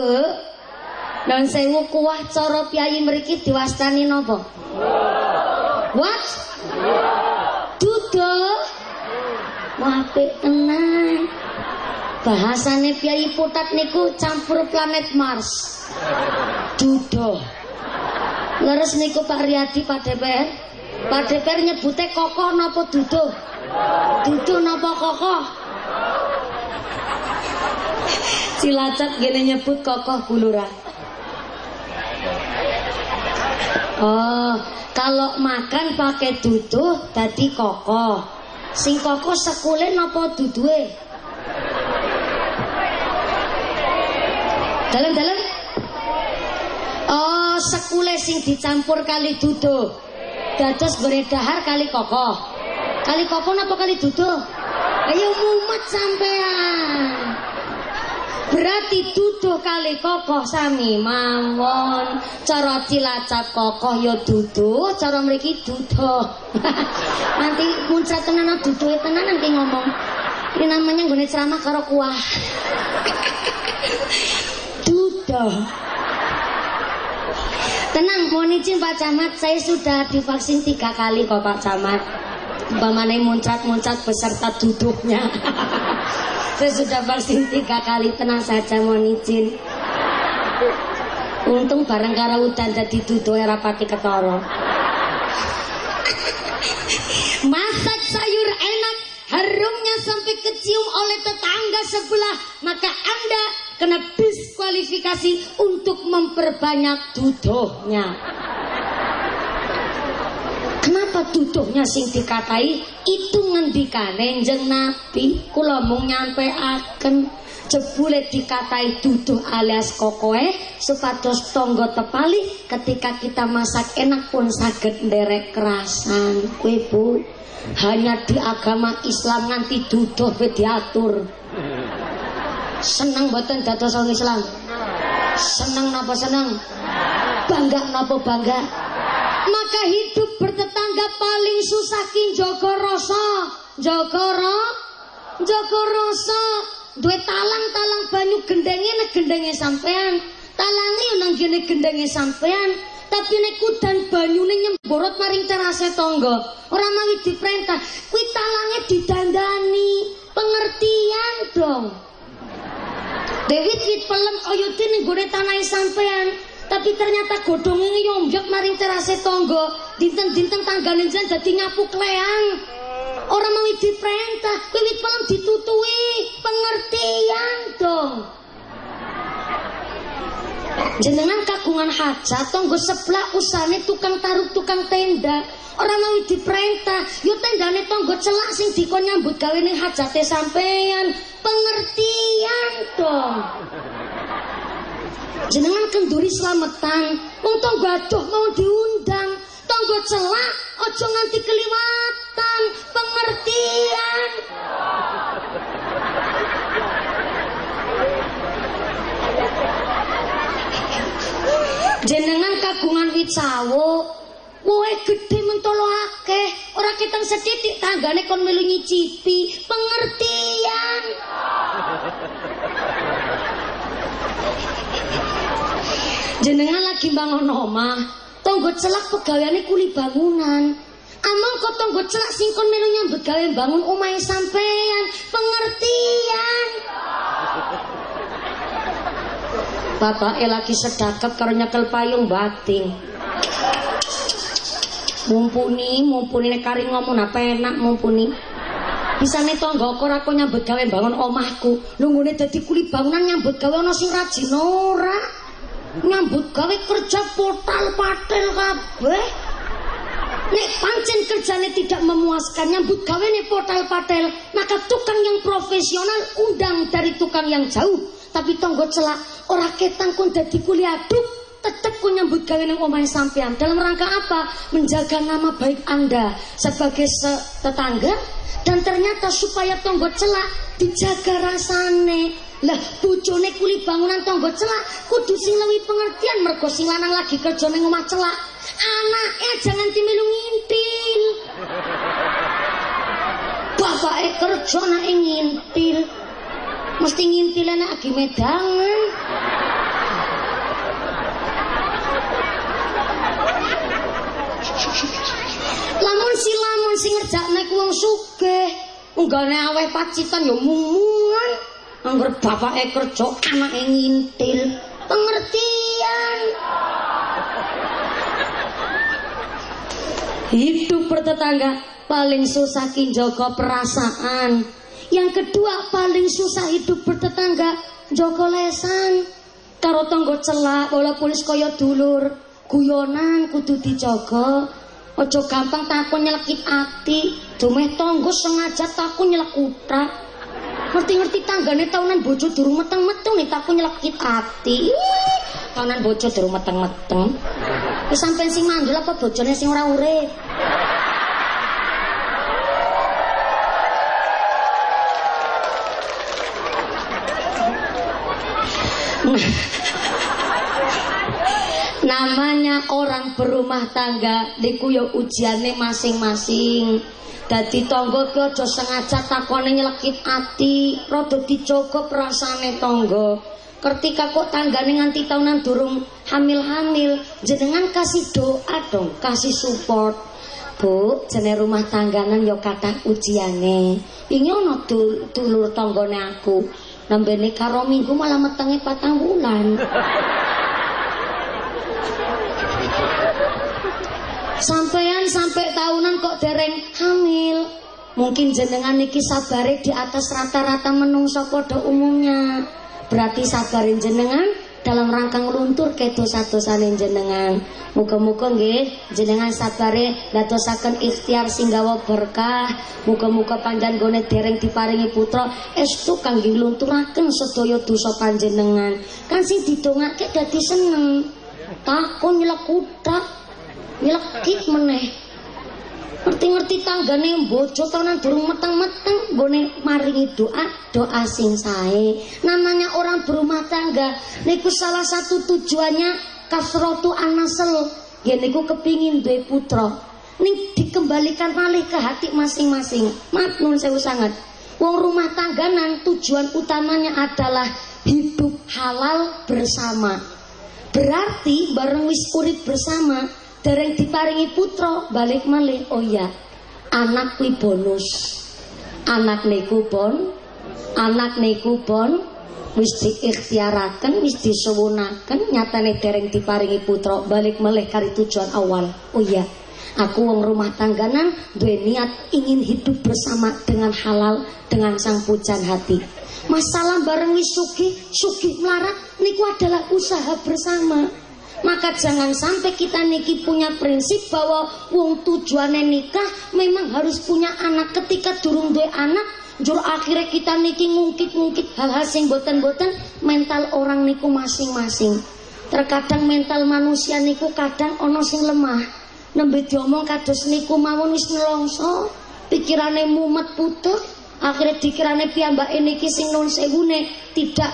dan sewu kuah coro piayi meriki diwastani nopo? What? Dudo? Wape tenang. Bahasane piayi putat niku campur planet Mars. Dudo. Leres niku Pak Riyadi Pak DPR. Pak DPR nyebute kokoh napa duduh? Duduh napa kokoh? Cilacap gini nyebut kokoh guluran. Oh, kalau makan pakai duduh tadi kokoh. Sing kokoh sekule napa duduhe? Dalam-dalam sekule sing dicampur kali duduh. Dados beredahar kali kokoh. Kali kokoh napa kali duduh? Ayo mumet sampean. Berarti duduh kali kokoh sami mawon. Cara cilacap kokoh ya duduh, cara mriki duduh. *laughs* nanti muncrat tenan duduh tenan nanti ngomong. Ini namanya gue ceramah karo kuah. *laughs* duduh. Tenang, mohon izin Pak Camat, saya sudah divaksin tiga kali kok Pak Camat. Bamane muncrat-muncrat beserta duduknya. *laughs* Saya sudah vaksin tiga kali, tenang saja mohon izin. Untung bareng karo udan jadi duduk era pati ketoro. *laughs* Masak sayur enak, harumnya sampai kecium oleh tetangga sebelah, maka Anda kena diskualifikasi untuk memperbanyak duduhnya. Kenapa tutuhnya sing dikatai? Itu ngendikane jeng Nabi. Kula mung nyampeaken. Jebule dikatai tuduh alias kokoe supados tonggo tepali ketika kita masak enak pun saged nderek kerasan. Kue bu hanya di agama Islam nganti duduh diatur. Seneng boten dados Islam? Seneng napa seneng? Bangga napa bangga? Maka hidup bertetangga paling susah kin Joko Roso Joko Ro? Joko Roso duwe talang-talang banyu gendenge nek gendenge sampean. Talange nang gene gendenge sampean tapi nek kudan banyune nyemborot maring terase tangga ora mawi diperintah kuwi talange didandani pengertian dong. David wit pelem oyute ning gone tanahe sampean. Tapi ternyata godhonge nyombyok maring terase tangga dinten-dinten tanggane jan dadi nyapu kleang ora mau diperintah wiwit pelem ditutui pengertian dong jenengan kagungan hajat tonggo sebelah usane tukang taruh tukang tenda. Orang mau diperintah yo tendane tonggo celak sing dikon nyambut gawe ning hajate sampean pengertian dong jenengan kenduri selamatan wong tonggo aduh mau diundang. Tonggo celak ojo nganti keliwatan. Pengertian jenengan kagungan wit sawo Woe gede mentolo akeh, ora ketang setitik tanggane kon melu nyicipi, pengertian. jenengan lagi bangun omah tonggo celak pegawaiane kuli bangunan. Amang kok tonggo celak singkon melu nyambut gawe bangun omahe sampean pengertian Bapak lagi sedakap karo nyekel payung bating. Mumpuni mumpuni nek kari ngomong apa enak mumpuni. Bisa nih tonggo kok aku nyambut gawe bangun omahku. Nunggune dadi kuli bangunan nyambut gawe ana sing rajin ora? Nyambut gawe kerja portal patel kabeh. Nek pancen kerjanya tidak memuaskan nyambut gawe nih portal patel maka tukang yang profesional undang dari tukang yang jauh tapi tonggo celak ora ketang kun dadi kuliah aduk tetep ku nyambut gawe ning omahe sampean dalam rangka apa menjaga nama baik anda sebagai tetangga dan ternyata supaya tonggo celak dijaga rasane lah bojone kuli bangunan tangga celak kudu sing luwih pengertian mergo sing lanang lagi kerja ning omah celak. Anake aja nganti melu ngintil. Bapake kerja anake ngintil. Mesti ngintil anak lagi medangan. lamun si lamun sing ngerjakne ku wong sugih unggane aweh pacitan ya mumungan Angger bapake kerja, anake ngintil. Pengertian. Hidup bertetangga paling susah kinjoko perasaan. Yang kedua paling susah hidup bertetangga joko lesan. Karo tonggo celak walaupun kaya dulur, guyonan kudu dijaga. Ojo gampang takut nyelekit ati, dumeh tonggo sengaja takut nyelek utak ngerti-ngerti tanggane tahunan bojo durung meteng-meteng nih takku nyelekit ati tahunan bojo durung meteng-meteng wis sampean sing mandul apa bojone sing ora urip *laughs* namanya orang berumah tangga niku ya ujiane masing-masing dadi tangga ki aja sengaja takone nyelekit ati rada dicoba rasane tangga ketika kok tanggane nganti taunan durung hamil-hamil jenengan kasih doa dong kasih support Bu, jene rumah tangganan yo kata ujiane. Ini ono dulur tanggane aku. Nambene karo minggu malah metenge patang bulan. Sampean sampai tahunan kok dereng hamil. Mungkin jenengan niki sabare di atas rata-rata menungso pada umumnya. Berarti sabarin jenengan dalam rangka ngeluntur ke dosa-dosane jenengan. Muga-muga nggih jenengan sabare ndadosaken ikhtiar singgawa berkah. Muga-muga panjang gone dereng diparingi putra estu kangge nglunturaken sedaya dosa panjenengan. Kan sing didongake dadi seneng. Takon nyelek kutak nyelekit meneh ngerti-ngerti tanggane bojo tahunan durung meteng-meteng gone maringi doa doa sing sae. Namanya orang berumah tangga niku salah satu tujuannya kasrotu anasel. Ya niku kepingin duwe putra. Ning dikembalikan malih ke hati masing-masing. Mat nun sewu sangat. Wong rumah tangganan tujuan utamanya adalah hidup halal bersama. Berarti bareng wis urip bersama dereng diparingi putra balik malih. Oh ya anak kuwi bonus. Anak niku bon anak niku bon wis diikhtiaraken wis disuwunaken nyatane dereng diparingi putra balik malih kari tujuan awal. Oh ya aku wong rumah tangganan duwe niat ingin hidup bersama dengan halal dengan sang pujan hati. Masalah bareng wis sugih sugih melarat niku adalah usaha bersama maka jangan sampai kita niki punya prinsip bahwa wong tujuannya nikah memang harus punya anak. Ketika durung duwe anak jur akhirnya kita niki ngungkit-ngungkit hal-hal sing boten-boten mental orang niku masing-masing. Terkadang mental manusia niku kadang ono sing lemah. Nembe diomong kados niku mawon wis nelongso pikirane mumet putus akhirnya dikirane piyambake niki sing nun sewune tidak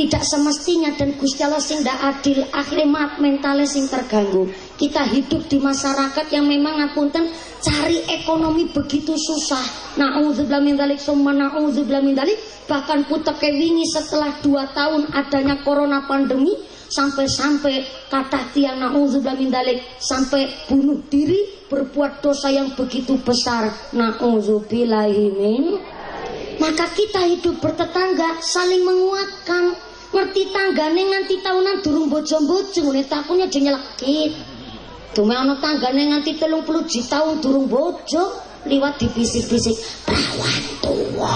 tidak semestinya dan Gusti Allah sing ndak adil akhirnya mentalnya sing terganggu. Kita hidup di masyarakat yang memang ngapunten cari ekonomi begitu susah. Na'udzubillah min dzalik summa na'udzubillah min dzalik bahkan putek wingi setelah dua tahun adanya corona pandemi sampai-sampai kata tiang na'udzubillah min dzalik sampai bunuh diri berbuat dosa yang begitu besar. Na'udzubillahi min maka kita hidup bertetangga saling menguatkan ngerti tanggane nganti tahunan durung bojo-bojo ngene takunya aja nyelekit Dume ana tanggane nganti 30 tahun durung bojo liwat dibisik-bisik perawan tua.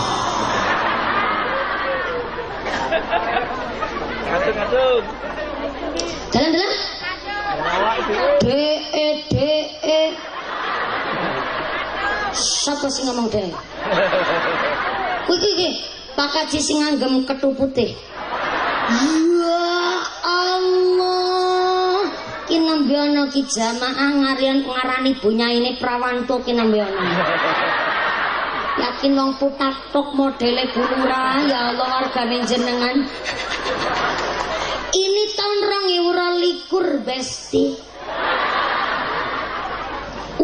Ngadung-ngadung. Jalan-jalan. D E D E. Siapa sih ngomong deh? Kuwi iki Pak Kaji sing nganggem ketu putih. Ya Allah. Ki nembe ana ki jamaah ngarian ngarani ini prawanto ki nembe ana. Yakin wong putak tok modele bulura ya Allah wargane jenengan. Ini tahun 2022 Besti.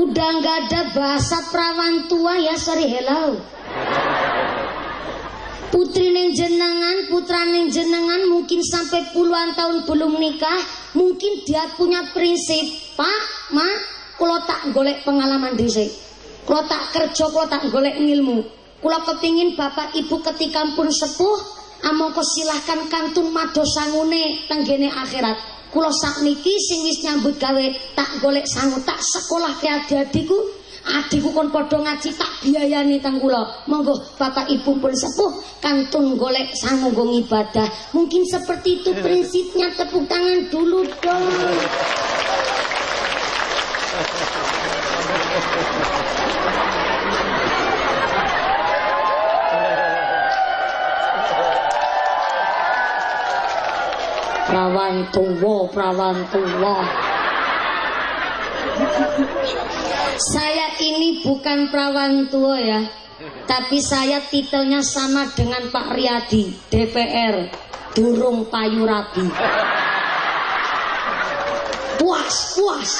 Udah nggak ada bahasa perawan tua ya sorry hello putri neng jenengan, putra neng jenengan mungkin sampai puluhan tahun belum nikah, mungkin dia punya prinsip, Pak, Ma, kalau tak golek pengalaman dhisik. Kalau tak kerja, kalau tak golek ilmu. Kalau kepingin bapak ibu ketika pun sepuh, amoko silahkan kantun mado sangune tenggene akhirat. Kulo sak niki sing wis nyambut gawe tak golek sangu tak sekolah ke adik-adikku adikku kon padha ngaji tak biayani teng kula. Monggo bapak ibu pun sepuh kantun golek sangu ibadah. Mungkin seperti itu prinsipnya tepuk tangan dulu dong. Prawan tuwa prawan tuwa saya ini bukan perawan tua ya, tapi saya titelnya sama dengan Pak Riyadi, DPR. durung payu rabi. Puas puas.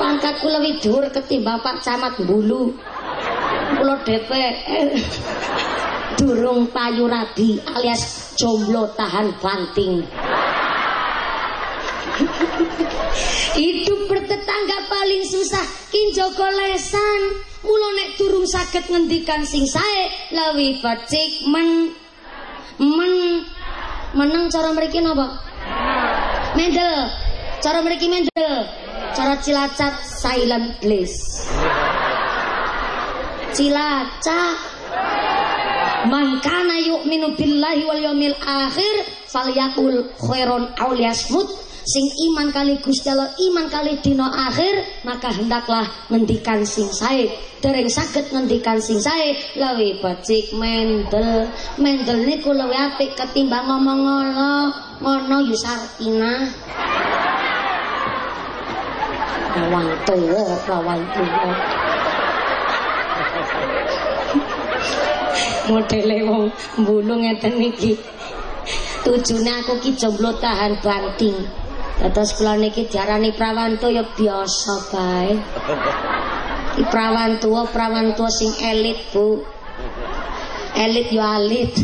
Pangkatku lebih dhuwur ketimbang Pak Camat Bulu kula DPR durung payu rabi alias jomblo tahan banting hidup bertetangga paling susah kinjoko lesan. Mula nek durung saged ngendikan sing sae lawi bacik men. Men. Meneng cara mriki napa? Mendel. Cara mriki mendel. Cara cilacap silent bliss cilacap. Man kana yu'minu billahi wal yawmil akhir falyakul khairon aw liyasmut sing iman kali Gusti Allah iman kali dino akhir maka hendaklah ngendikan sing sae. Dereng saged ngendikan sing sae lawi bacik mendel. Mendel niku luwih apik ketimbang ngomong ngono ngono Yusartina lawan tuwa lawan tuwa. Modele wong mbulu ngeten iki. Tujune aku ki jomblo tahan banting terus kula niki diarani prawanto ya biasa bae Ki prawan tua, prawan tua sing elit, Bu. Elit yo alit.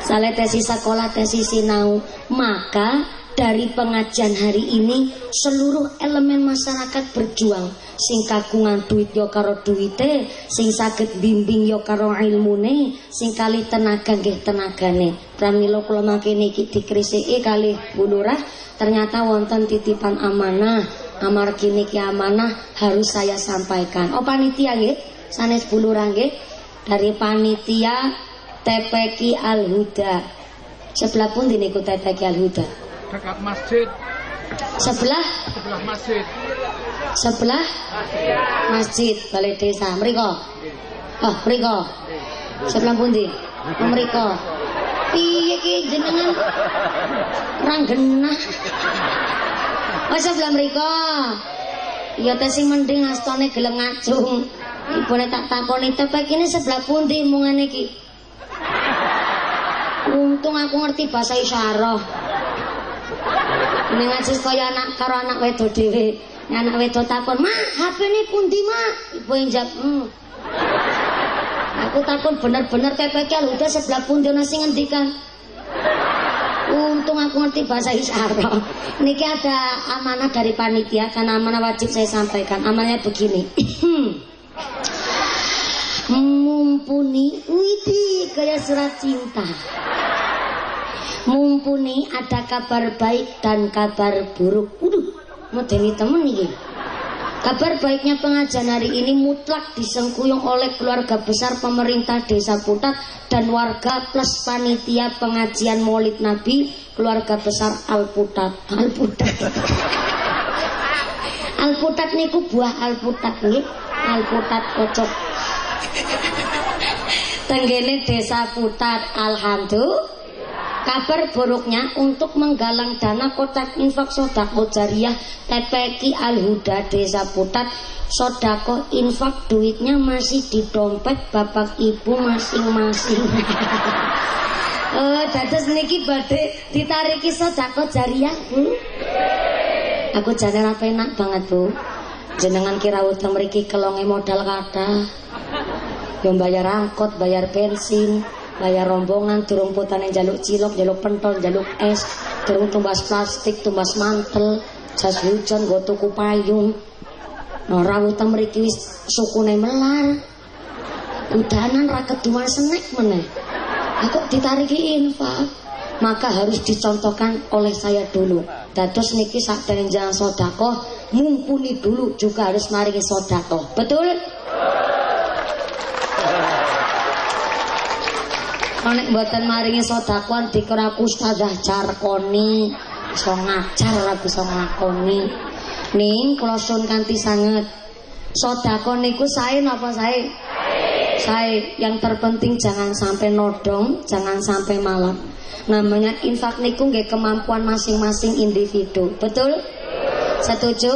Sale tesis sekolah, tesis sinau. Maka dari pengajian hari ini seluruh elemen masyarakat berjuang. Sing kagungan duit yo karo duite sing saged bimbing yo karo ilmune sing kali tenaga nggih tenagane. Pramila kula makene iki dikrisiki kali bulurah ternyata wonten titipan amanah. Amargi niki amanah harus saya sampaikan. Oh panitia nggih. Sanes bulurah nggih. Dari panitia TPQ Al Huda sebelah pun niku TPQ Al Huda dekat masjid. Sebelah? Sebelah masjid. Sebelah? Masjid balai desa. Mriko. Oh mriko. Sebelah pundi? Oh mriko. Piye ki jenengan? Orang genah. Oh sebelah mriko. Ya teh sing mending astane gelem ngajung. Ibune tak takoni. Tepek ini sebelah pundi mungane iki? Untung aku ngerti bahasa isyarah ini ngaji kaya anak karo anak wedo dhewe. Anak wedo takon, "Ma, HP ini pundi, Ma?" Ibu yang jawab, "Hmm." Aku takon bener-bener TPK udah sebelah pundi ana sing ngendikan. Untung aku ngerti bahasa isyarat. *laughs* Niki ada amanah dari panitia karena amanah wajib saya sampaikan. Amanahnya begini. *clears throat* Mumpuni, widi kayak surat cinta mumpuni ada kabar baik dan kabar buruk. Udah, medeni temen nih. Kabar baiknya pengajian hari ini mutlak disengkuyung oleh keluarga besar pemerintah Desa Putat dan warga plus panitia pengajian Maulid Nabi keluarga besar Al Putat. Al Putat. Al Putat niku buah Al Putat nih. Al Putat kocok. Tenggene Desa Putat Alhamdulillah Kabar buruknya untuk menggalang dana kotak infak sodako jariah TPQ Al Huda Desa Putat sodako infak duitnya masih di dompet bapak ibu masing-masing. Oh, *laughs* dados niki badhe ditariki sodako jariah, Bu. Aku jane ra penak banget, Bu. Jenengan kira utang mriki kelonge modal kata. Yo bayar angkot, bayar bensin, bayar rombongan turung putane jaluk cilok jaluk pentol jaluk es turung tumbas plastik tumbas mantel jas hujan go tuku payung. No rawu utang mriki wis melar. Udanan ra keduman senek meneh. Aku ditariki infak maka harus dicontohkan oleh saya dulu. Dados niki sak jangan sodako mumpuni dulu juga harus maringi sodako betul Nek mboten maringi sedekah dikira ustazah Carkoni iso ngajar ora bisa nglakoni. Ning kula sun kanthi sanget. Niku sae napa sae? Sae. Yang terpenting jangan sampai nodong, jangan sampai malam. Namanya infak niku nggih kemampuan masing-masing individu. Betul? Setuju?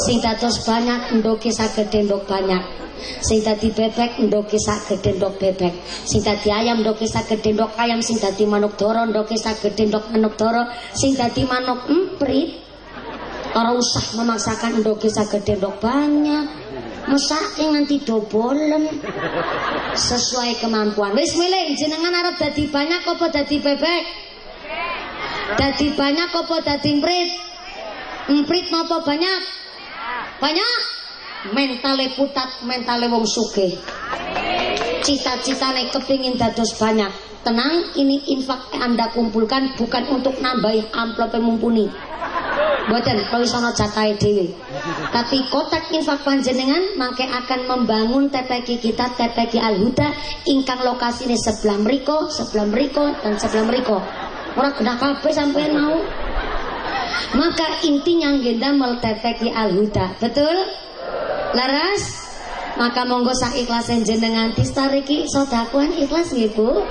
Sing dados banyak ndoki saged ndok banyak. Sing dadi bebek ndoke sagede ndok bebek. Sing dadi ayam ndoke sagede ndok ayam, sing dadi manuk dara ndoke sagede ndok manuk dara, sing dadi manuk emprit Ora usah memaksakan ndoke sagede ndok banyak. Mesake nganti dobolen sesuai kemampuan. Wis milih jenengan arep dadi banyak apa dadi bebek? Dadi banyak apa dadi emprit? Emprit napa banyak? Banyak. Mentale putat, mentale wong sugih. Cita-citane kepingin dados banyak. Tenang, ini infak Anda kumpulkan bukan untuk nambahin amplop mumpuni. Buatan, kalau sono catai dewi. Tapi kotak infak panjenengan mangke akan membangun TPK kita TPK Al Huda ingkang lokasi ini sebelah meriko, sebelah meriko dan sebelah meriko. Orang kena kafe sampai mau. Maka intinya mel TPK Al Huda, betul? Laras? Maka monggo sak ikhlasen jenengan distariki sodakuan ikhlas nggih Bu.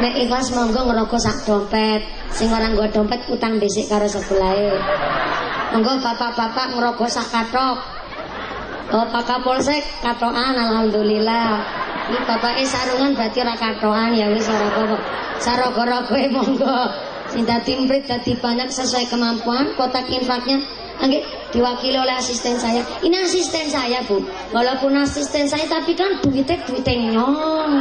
Nek ikhlas monggo ngerokok sak dompet. Sing ora nggo dompet utang dhisik karo sebelahe. Monggo bapak-bapak ngerokok sak katok. Oh, Pak Kapolsek katokan alhamdulillah. Ini bapake sarungan berarti ora katokan ya wis ora apa-apa. Sarogo-rogoe monggo. Sing dadi dadi banyak sesuai kemampuan, kotak infaknya Nggih, diwakili oleh asisten saya. Ini asisten saya, Bu. Walaupun asisten saya tapi kan duitnya duitnya nyong.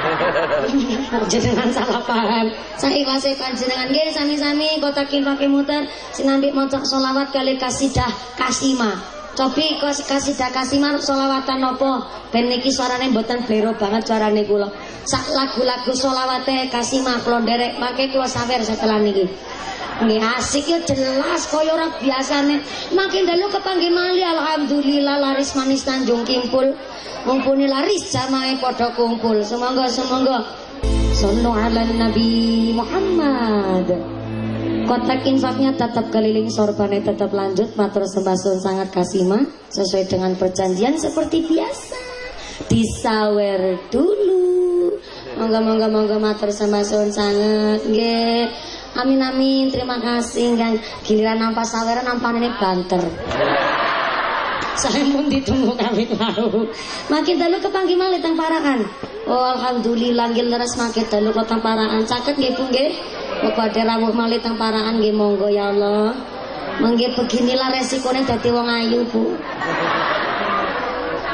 *laughs* jenengan salah paham. Saya ikhlas panjenengan nggih sami-sami kotakin pakai muter sing ambek maca selawat kali kasidah kasima. Cobi kasidah kasima selawatan nopo ben niki suarane mboten blero banget suarane kula. Sak lagu-lagu selawate kasima kula nderek make kula sawer setelah niki. Nggih asik ya jelas kaya ora biasane. Makin dalu kepanggih mali alhamdulillah laris manis Tanjung Kimpul. Mumpuni laris jamae padha kumpul. Semoga semoga Sallu ala Nabi Muhammad. Kotak infaknya tetap keliling sorbannya tetap lanjut matur sembasun sangat kasima sesuai dengan perjanjian seperti biasa disawer dulu mongga mongga mongga matur sembasun sangat nggih Amin amin, terima kasih. Gang giliran nampak saweran nampak ini banter. Saya pun ditunggu kami tahu. Makin dulu kepanggil malih tang parakan. Oh alhamdulillah gil leres makin dulu kota parakan. Caket nggih Bu nggih. Kepada rawuh malih tang parakan nggih monggo ya Allah. Mengge beginilah resikonya dadi wong ayu Bu.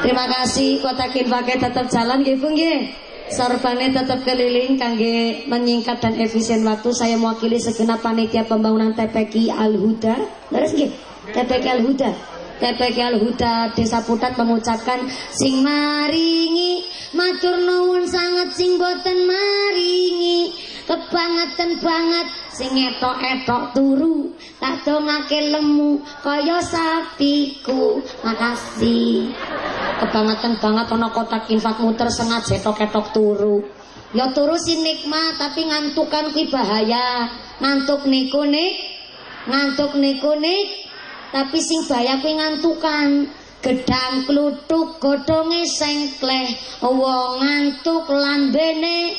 Terima kasih kotakin pakai tetap jalan nggih Bu nggih. Sorbannya tetap keliling kangge menyingkat dan efisien waktu. Saya mewakili segenap panitia pembangunan TPK Al Huda. Leres nggih? TPK Al Huda. TPK Al Huda Desa Putat mengucapkan sing maringi matur nuwun sangat sing boten maringi kebangetan banget sing etok-etok turu tak dongake lemu kaya sapiku. Makasih. Kebangetan banget ana kotak infak muter sengaja etok-etok turu. Ya turu si nikmat tapi ngantukan kuwi bahaya. Ngantuk niku nik ngantuk niku nik tapi sing bahaya kuwi ngantukan. Gedang kluthuk godhonge sengkleh. Wong ngantuk lambene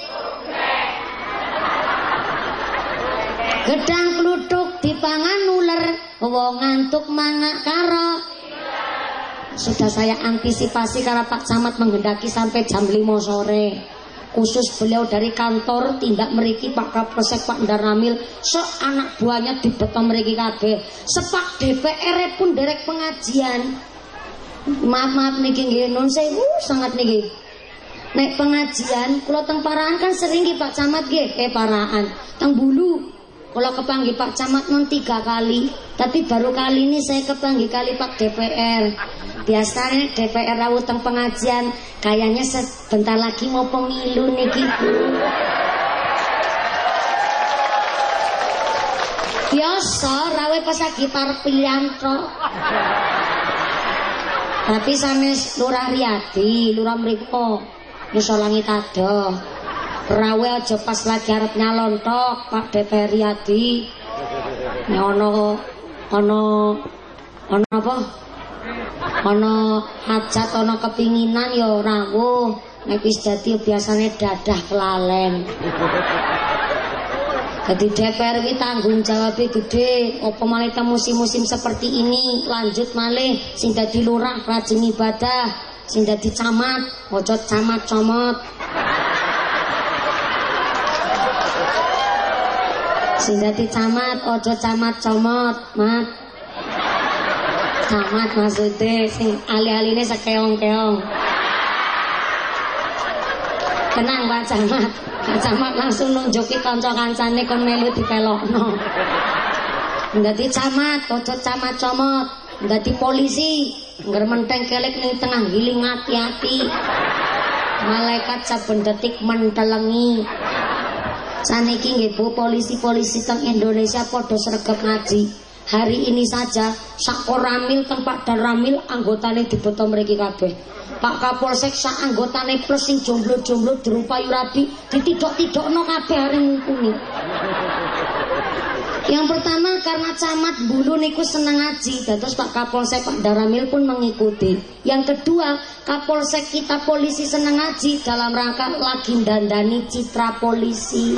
Gedang kluthuk dipangan ular, wong ngantuk mangak karo. Sudah saya antisipasi karena Pak Camat menghendaki sampai jam 5 sore. Khusus beliau dari kantor tindak meriki Pak Kapolsek Pak Daramil sok anak buahnya di beton meriki kabeh. Sepak DPR pun derek pengajian. Maaf maaf niki nggih nun sewu sangat niki. Nek pengajian kula teng Parahan kan sering Pak Camat nggih eh Parahan. Teng Bulu kalau kepanggil Pak Camat non tiga kali, tapi baru kali ini saya kepanggil kali Pak DPR. Biasanya DPR rawuh teng pengajian, kayaknya sebentar lagi mau pemilu nih gitu. Biasa rawe pas lagi pilihan Tapi sanes Lurah Riyadi, Lurah Mriko, nyusul langit adoh. Rawe aja pas lagi arep nyalon tok Pak DPR Yadi. Ono ono ono apa? Ono hajat ono kepinginan ya rawuh. Nek wis dadi biasane dadah kelalen. Jadi DPR ini tanggung jawabnya gede. Apa malih musim-musim seperti ini lanjut malih sing dadi lurah rajin ibadah sing dadi camat ojo camat comot sing dadi camat ojo camat comot mat camat maksudnya sing ali-aline sekeong-keong tenang Pak Camat Pak Camat langsung nunjuki kanca kancane kon melu dipelokno Dadi camat, ojo camat comot. Dadi polisi, ngger menteng kelek ning tengah giling hati-hati. Malaikat saben detik mentelengi. Saniki nggih Bu polisi-polisi teng Indonesia padha sregep ngaji. Hari ini saja sak ramil tempat dan ramil anggotane dibeto mriki kabeh. Pak Kapolsek sak anggotane plus sing jomblo-jomblo dirupayu rabi ditidok-tidokno kabeh areng mumpuni. Yang pertama karena camat bulu niku seneng ngaji, terus Pak Kapolsek Pak Daramil pun mengikuti. Yang kedua, Kapolsek kita polisi seneng ngaji dalam rangka lagi dandani citra polisi.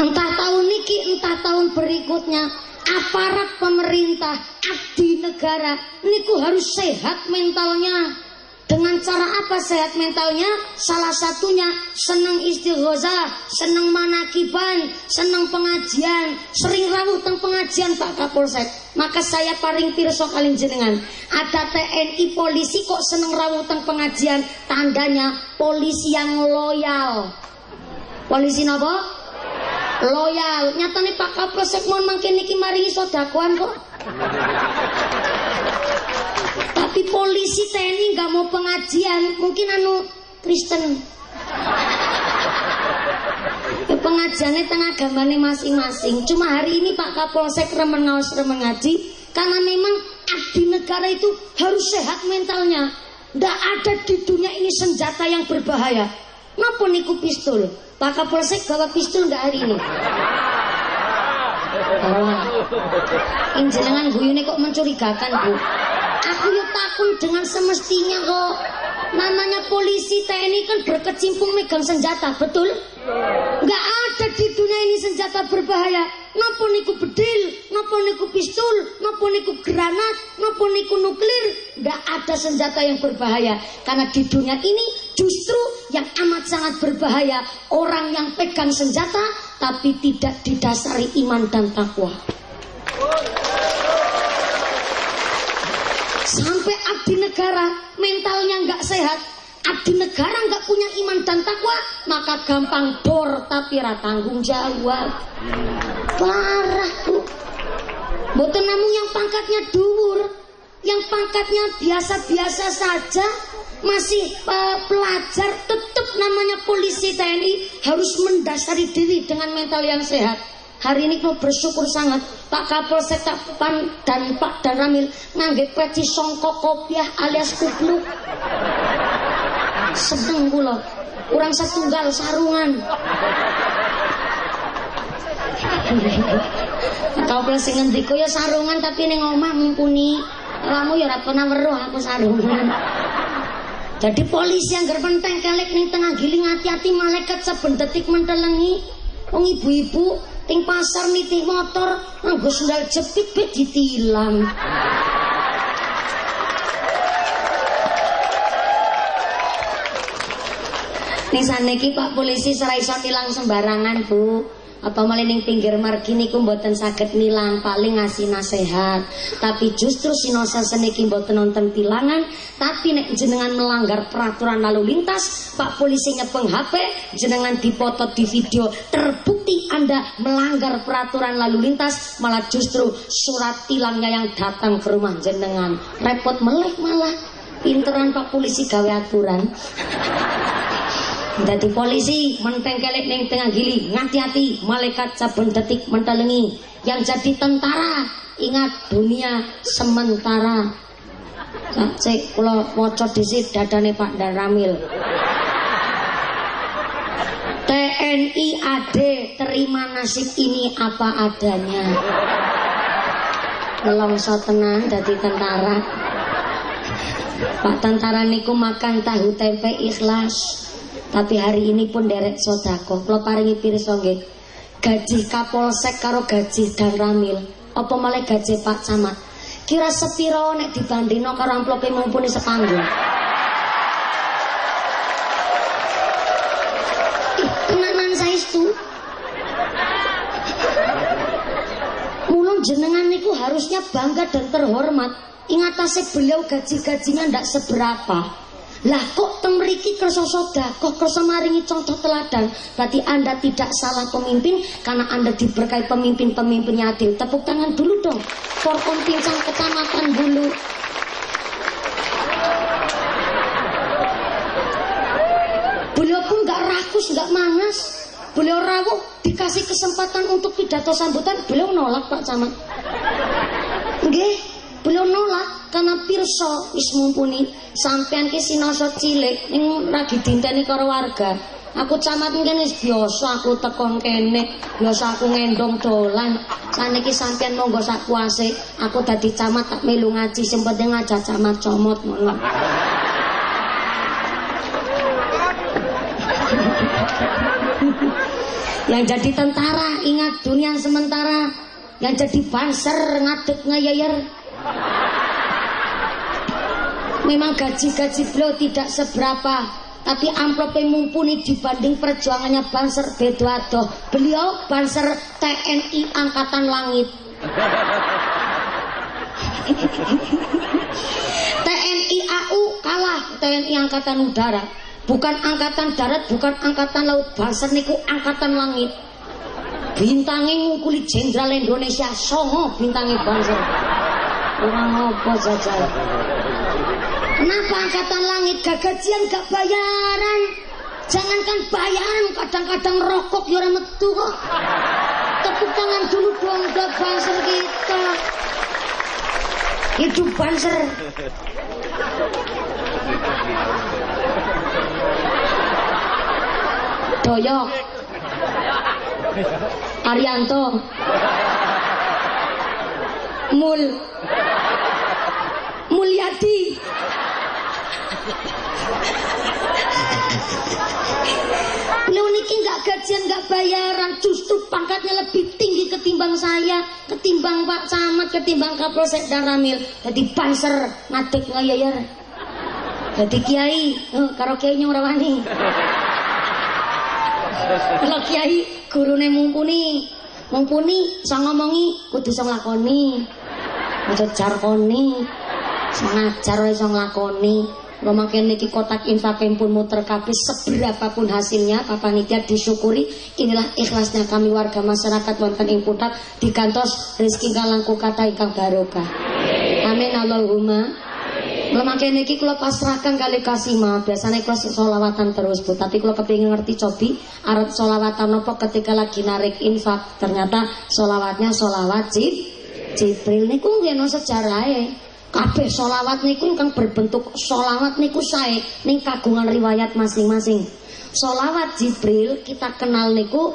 entah tahun niki, entah tahun berikutnya, aparat pemerintah, abdi negara, niku harus sehat mentalnya. Dengan cara apa sehat mentalnya? Salah satunya senang istighosa, senang manakiban, senang pengajian, sering rawuh teng pengajian Pak Kapolsek. Maka saya paling pirsa kalian jenengan. Ada TNI polisi kok senang rawuh teng pengajian, tandanya polisi yang loyal. Polisi nopo? Loyal. Nyatane Pak Kapolsek mohon mangke niki maringi sodakuan kok. Tapi polisi TNI nggak mau pengajian, mungkin anu Kristen. Ya, pengajiannya tengah gambarnya masing-masing. Cuma hari ini Pak Kapolsek remen ngawas remen ngaji karena memang abdi negara itu harus sehat mentalnya. Nggak ada di dunia ini senjata yang berbahaya. Napa niku pistol? Pak Kapolsek bawa pistol nggak hari ini? Bawa. Injelengan guyune kok mencurigakan bu. Aku yuk takut dengan semestinya kok. Namanya polisi TNI kan berkecimpung megang senjata, betul? Gak ada di dunia ini senjata berbahaya. Napa niku bedil, napa niku pistol, napa niku granat, napa niku nuklir. Gak ada senjata yang berbahaya. Karena di dunia ini justru yang amat sangat berbahaya orang yang pegang senjata tapi tidak didasari iman dan takwa. Sampai abdi negara mentalnya nggak sehat, abdi negara nggak punya iman dan takwa, maka gampang bor tapi tanggung jawab. Parah tuh. Boten namun yang pangkatnya dhuwur, yang pangkatnya biasa-biasa saja, masih uh, pelajar tetap namanya polisi TNI harus mendasari diri dengan mental yang sehat. Hari ini kau bersyukur sangat Pak Kapolsek Pan dan Pak Daramil ngangge peci songkok kopiah alias kupluk. Seneng kula. Kurang setunggal sarungan. Kau sing ngendiko ya sarungan tapi ning omah mumpuni. Kamu ya ora pernah weruh aku sarungan. Jadi polisi yang gerpenteng kelek ning tengah giling hati-hati malaikat saben detik mentelengi. Wong ibu-ibu Ting pasar nitih motor nganggo sendal jepit bet ditilang. Ning saniki Pak polisi serai iso sembarangan, Bu apa malah ning pinggir margi niku mboten saged nilang paling ngasih nasihat tapi justru sinosa seniki mboten nonton tilangan tapi nek jenengan melanggar peraturan lalu lintas Pak polisi nyepeng HP jenengan dipoto di video terbukti Anda melanggar peraturan lalu lintas malah justru surat tilangnya yang datang ke rumah jenengan. Repot melek malah. Pinteran Pak polisi gawe aturan Jadi polisi menteng kelek neng tengah gili ngati-hati. Malaikat saben detik mentelengi. Yang jadi tentara ingat dunia sementara. Cek kula maca dhisik dadane Pak Daramil TNI AD terima nasib ini apa adanya. Nelongso tenan jadi tentara. Pak tentara niku makan tahu tempe ikhlas tapi hari ini pun derek sodako. Kalau paringi pirsa nggih. Gaji Kapolsek karo gaji dan Ramil apa malah gaji Pak Camat. Kira sepiro nek dibandingno karo amplope mumpuni sepanggung. Ih. Mulung jenengan niku harusnya bangga dan terhormat. Ingatase beliau gaji-gajinya ndak seberapa. Lah kok teng mriki kersa sedekah kersa maringi contoh teladan. Berarti Anda tidak salah pemimpin karena Anda diberkahi pemimpin-pemimpin adil. Tepuk tangan dulu dong. Forkom Pincang Kecamatan Bulu. Beliau pun nggak rakus, nggak manas. Beliau rawuh dikasih kesempatan untuk pidato sambutan, beliau nolak Pak Camat. Nggih, beliau nolak karena pirsa wis mumpuni sampean ki sinoso cilik ning lagi dinteni karo warga. Aku camat kene wis biasa aku tekon kene, biasa aku ngendong dolan. Saniki sampean monggo sak kuase, aku dadi camat tak melu ngaji sing penting ngajak camat comot ngono. yang jadi tentara ingat dunia sementara yang jadi banser ngadek ngayayer memang gaji-gaji beliau tidak seberapa tapi amplopnya mumpuni dibanding perjuangannya banser bedoado beliau banser TNI Angkatan Langit *laughs* TNI AU kalah TNI Angkatan Udara bukan angkatan darat, bukan angkatan laut, banser niku angkatan langit. Bintangnya ngungkuli jenderal Indonesia, songo bintangnya banser. Orang apa saja. Kenapa angkatan langit gak gajian gak bayaran? Jangankan bayaran, kadang-kadang rokok ya metu kok. Tepuk tangan dulu dong buat banser kita. Hidup banser. Doyok Arianto Mul Mulyadi Beliau niki nggak gajian nggak bayaran justru pangkatnya lebih tinggi ketimbang saya ketimbang Pak Camat ketimbang Kapolsek dan Ramil jadi banser ngadek ngayayar jadi kiai oh, karo kiai nyong kalau kiai gurune mumpuni, mumpuni iso ngomongi kudu iso nglakoni. Aja jarkoni. Iso ngajar iso nglakoni. Memakai niki kotak infak pun muter kabeh seberapapun hasilnya panitia disyukuri inilah ikhlasnya kami warga masyarakat wonten ing putat digantos rezeki kalangku kata ingkang barokah. Amin Allahumma Lemake niki kula pasrahkan kali kasima. Biasanya kula solawatan terus Bu, tapi kula kepingin ngerti cobi arep solawatan nopo ketika lagi narik infak. Ternyata solawatnya solawat jib, Jibril niku nggih no sejarahe. Kabeh solawat niku ingkang berbentuk solawat niku sae ning kagungan riwayat masing-masing. Solawat Jibril kita kenal niku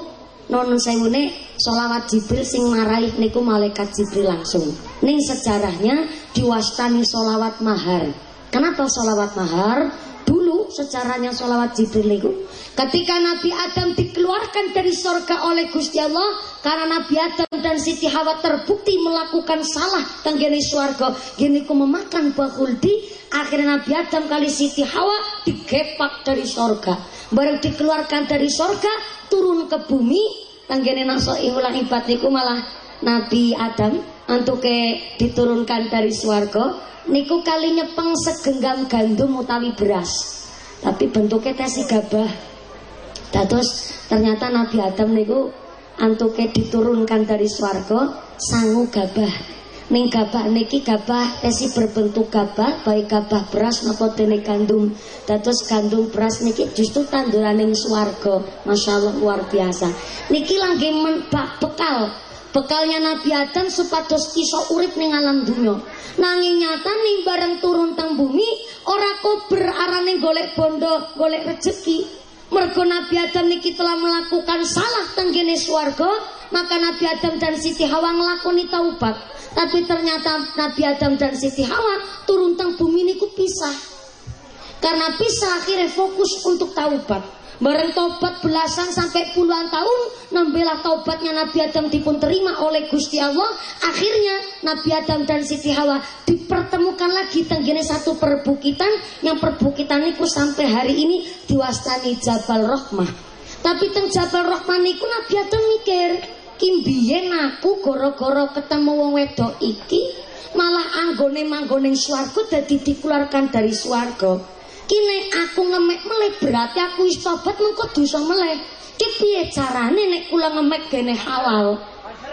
non sewune solawat Jibril sing marai niku malaikat Jibril langsung. Ning sejarahnya diwastani solawat mahar. Kenapa solawat mahar? Dulu sejarahnya solawat Jibril itu Ketika Nabi Adam dikeluarkan dari sorga oleh Gusti Allah Karena Nabi Adam dan Siti Hawa terbukti melakukan salah Tenggini suarga Gini ku memakan bahuldi Akhirnya Nabi Adam kali Siti Hawa digepak dari sorga. Baru dikeluarkan dari sorga Turun ke bumi Tenggini naso imulan ibadiku malah Nabi Adam antuke diturunkan dari swarga niku kali nyepeng segenggam gandum utawi beras. Tapi bentuknya tesi gabah. Terus ternyata Nabi Adam niku antuke diturunkan dari swarga sangu gabah. Ning gabah niki gabah tesi berbentuk gabah baik gabah beras napa dene gandum. Dados gandum beras niki justru tanduran ning swarga. Masyaallah luar biasa. Niki lagi menbak bekal bekalnya Nabi Adam supados iso urip ning alam dunya. Nanging nyata ning bareng turun teng bumi ora kober arane golek bondo golek rejeki. Mergo Nabi Adam niki telah melakukan salah tenggene swarga maka Nabi Adam dan Siti Hawa nglakoni taubat. Tapi ternyata Nabi Adam dan Siti Hawa turun teng bumi niku pisah. Karena pisah akhirnya fokus untuk taubat Bareng tobat belasan sampai puluhan tahun, nambelah tobatnya Nabi Adam dipun terima oleh Gusti Allah. Akhirnya Nabi Adam dan Siti Hawa dipertemukan lagi tenggine satu perbukitan yang perbukitan itu sampai hari ini diwastani Jabal Rohmah. Tapi teng Jabal Rohmah niku Nabi Adam mikir, kimbiyen aku goro-goro ketemu wong wedok iki malah anggone manggoning swarga dadi dikeluarkan dari swarga. Kini aku ngemek meleh berarti aku wis tobat mengko dosa meleh. Ki piye carane nek kula ngemek gene halal?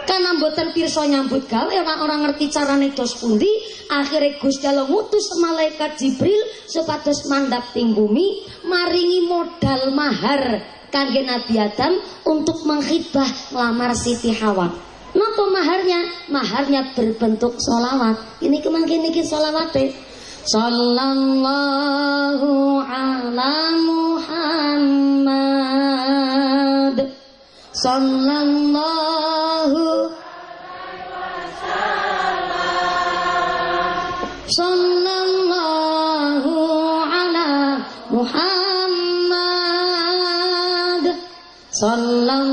Karena mboten pirsa nyambut gawe orang-orang ngerti carane dos pundi, akhirnya Gusti Allah ngutus malaikat Jibril supados mandap ting bumi maringi modal mahar kangge Nabi Adam untuk menghibah lamar Siti Hawa. Napa maharnya? Maharnya berbentuk solawat. Ini kemangkin iki solawate. Sallallahu ala Muhammad. Sallallahu Sallallahu ala Muhammad. Sallallahu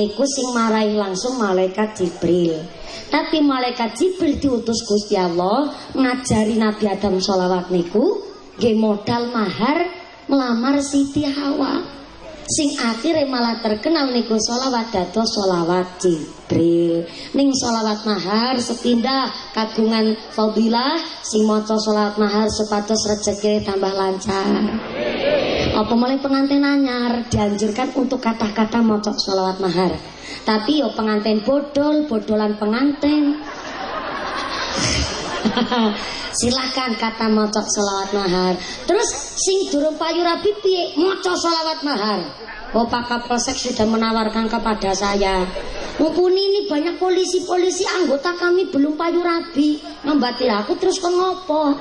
niku sing marai langsung malaikat Jibril. Tapi malaikat Jibril diutus Gusti Allah ngajari Nabi Adam sholawat niku nggih modal mahar melamar Siti Hawa. Sing akhirnya malah terkenal niku sholawat dados sholawat Jibril. Ning sholawat mahar sepindah kagungan fadilah sing maca sholawat mahar supados rezeki tambah lancar. Apa mulai pengantin anyar dianjurkan untuk kata-kata mocok sholawat mahar. Tapi yo pengantin bodol, bodolan pengantin. *laughs* Silahkan kata mocok sholawat mahar. Terus sing durung payu rabi piye mocok sholawat mahar. Bapak Kapolsek sudah menawarkan kepada saya Mumpuni ini banyak polisi-polisi anggota kami belum payu rabi Ngambati aku terus ke ngopo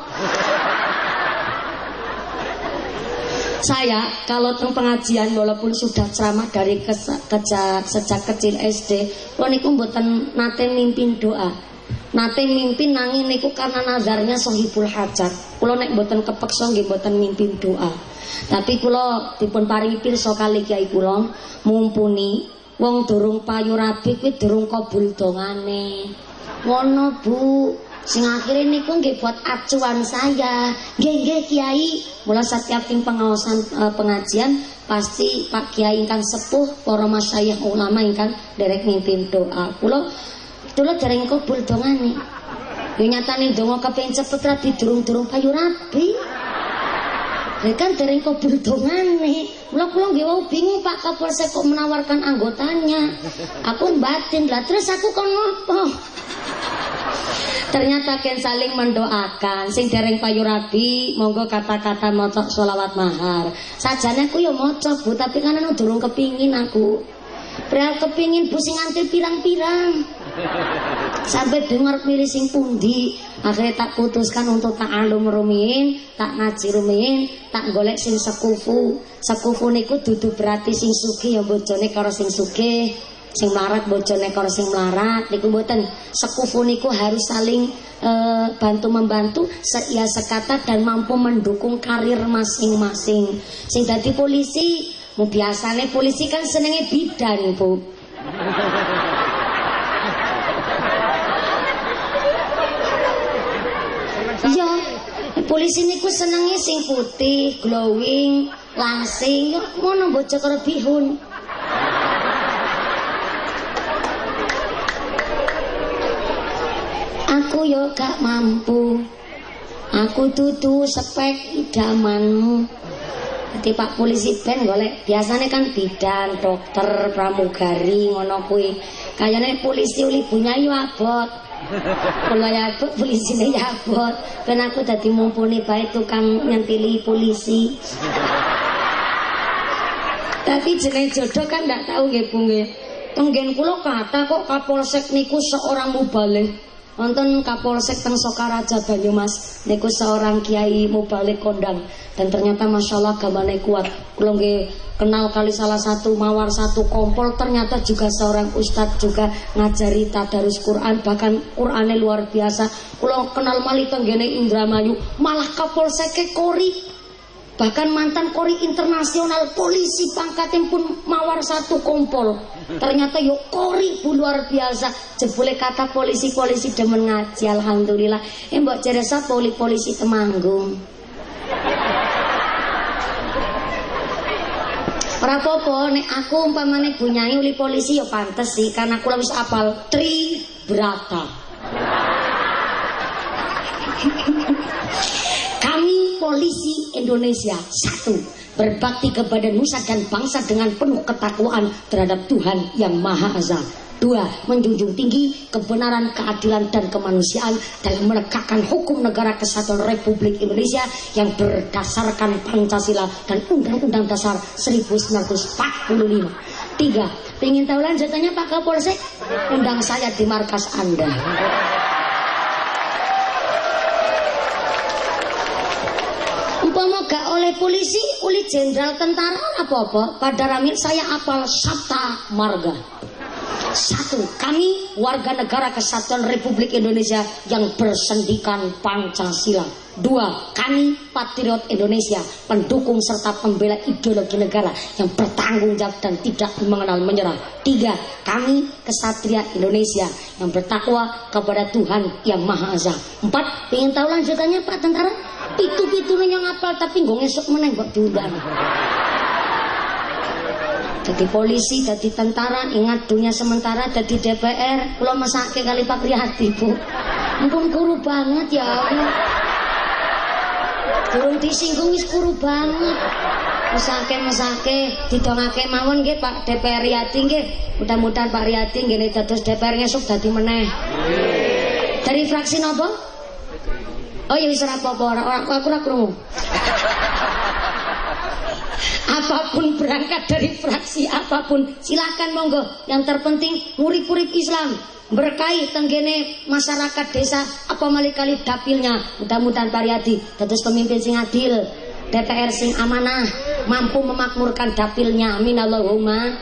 saya kalau teng pengajian walaupun sudah ceramah dari keja, sejak kecil SD, kalau niku mboten nate mimpin doa. Nate mimpin nangin niku karena nazarnya sohibul hajat. Kulo nek mboten kepeksa nggih mboten mimpin doa. Tapi kulo dipun paringi pirsa kali kiai kulo mumpuni wong durung payu rabi kuwi durung kabul dongane. Ngono Bu, Sing akhirnya niku nggih buat acuan saya. Nggih Kiai, mula setiap tim pengawasan e, pengajian pasti Pak Kiai ingkang sepuh para masyayikh ulama ingkang derek mimpin doa. Kula kula dereng kabul dongane. Yo nyatane donga kepengin cepet rabi durung-durung payu rabi. Ya kan dereng kabul dongane. Mula kula nggih wau bingung Pak Kapolsek kok menawarkan anggotanya. Aku batin lah terus aku ngopo? Ternyata ken saling mendoakan. Sing dereng payu rabi, monggo kata-kata mocok sholawat mahar. Sajane aku ya moco bu, tapi kan durung kepingin aku. Prial kepingin bu sing nganti pirang-pirang. Sampai dengar pilih sing pundi. Akhirnya tak putuskan untuk tak alum rumiin, tak ngaji rumiin, tak golek sing sekufu. Sekufu niku dudu berarti sing suki ya bojone karo sing suki sing melarat bojone karo sing melarat niku mboten sekufu niku harus saling e, bantu membantu ya sekata dan mampu mendukung karir masing-masing sing dadi polisi mu biasane polisi kan senenge bidan Bu Iya, polisi niku senenge sing putih, glowing, langsing, yo ngono bocah karo bihun. Aku yo gak mampu. Aku tutu spek idamanmu. Jadi Pak polisi ben golek biasanya kan bidan, dokter, pramugari ngono kuwi. Kayane polisi uli punya yo abot. Kalau ya abot polisine ya abot. Ben aku dadi mumpuni bae tukang nyentili polisi. Tapi jeneng jodoh kan ndak tahu nggih Bu nggih. Tenggen kula kata kok Kapolsek niku seorang mubalih. Nonton Kapolsek teng Sokaraja Banyumas niku seorang kiai mubalik kondang dan ternyata masya Allah kuat. Kulo kenal kali salah satu mawar satu kompol ternyata juga seorang ustadz juga ngajari tadarus Quran bahkan Qurannya luar biasa. Kulo kenal mali tenggene Indramayu malah Kapolsek Kori Bahkan mantan kori internasional polisi pangkatnya pun mawar satu kompol. Ternyata yuk kori bu luar biasa. Jebule kata polisi-polisi demen ngaji alhamdulillah. Eh mbak ceresa poli-polisi temanggung. Ora apa-apa nek aku umpamane bunyai uli polisi ya pantes sih karena aku wis apal tri berata. Polisi Indonesia satu berbakti kepada nusa dan bangsa dengan penuh ketakwaan terhadap Tuhan yang Maha Esa. Dua, menjunjung tinggi kebenaran, keadilan, dan kemanusiaan dalam menegakkan hukum negara kesatuan Republik Indonesia yang berdasarkan Pancasila dan Undang-Undang Dasar 1945. Tiga, ingin tahu lanjutannya Pak Kapolsek? Undang saya di markas Anda. Oleh polisi, oleh jenderal tentara apa-apa, pada ramil saya apal Sabta Marga. Satu, kami warga negara kesatuan Republik Indonesia yang bersendikan Pancasila. Dua, kami patriot Indonesia, pendukung serta pembela ideologi negara yang bertanggung jawab dan tidak mengenal menyerah. Tiga, kami kesatria Indonesia yang bertakwa kepada Tuhan yang Maha Esa. Empat, ingin tahu lanjutannya Pak Tentara? Pitu-pitu yang tapi nggak ngesuk meneng kok diundang. Jadi polisi, jadi tentara, ingat dunia sementara, jadi DPR. Kalau masake kali Pak Prihati, Bu. Ampun guru banget ya Allah. Durung disinggung wis kuru banget. Mesake mesake didongake mawon nggih Pak DPR Riyati nggih. Mudah-mudahan Pak Riyati nggih dados DPR ngesuk dadi meneh. Dari fraksi napa? Oh ya wis ora apa-apa ora aku ora krungu. apa pun berangkat dari fraksi apa pun silakan monggo. Yang terpenting murid-murid Islam berkait tenggene masyarakat desa apa mali kali dapilnya. Mudah-mudahan Pariadi terus pemimpin sing adil DPR sing amanah mampu memakmurkan dapilnya. Amin Allahumma.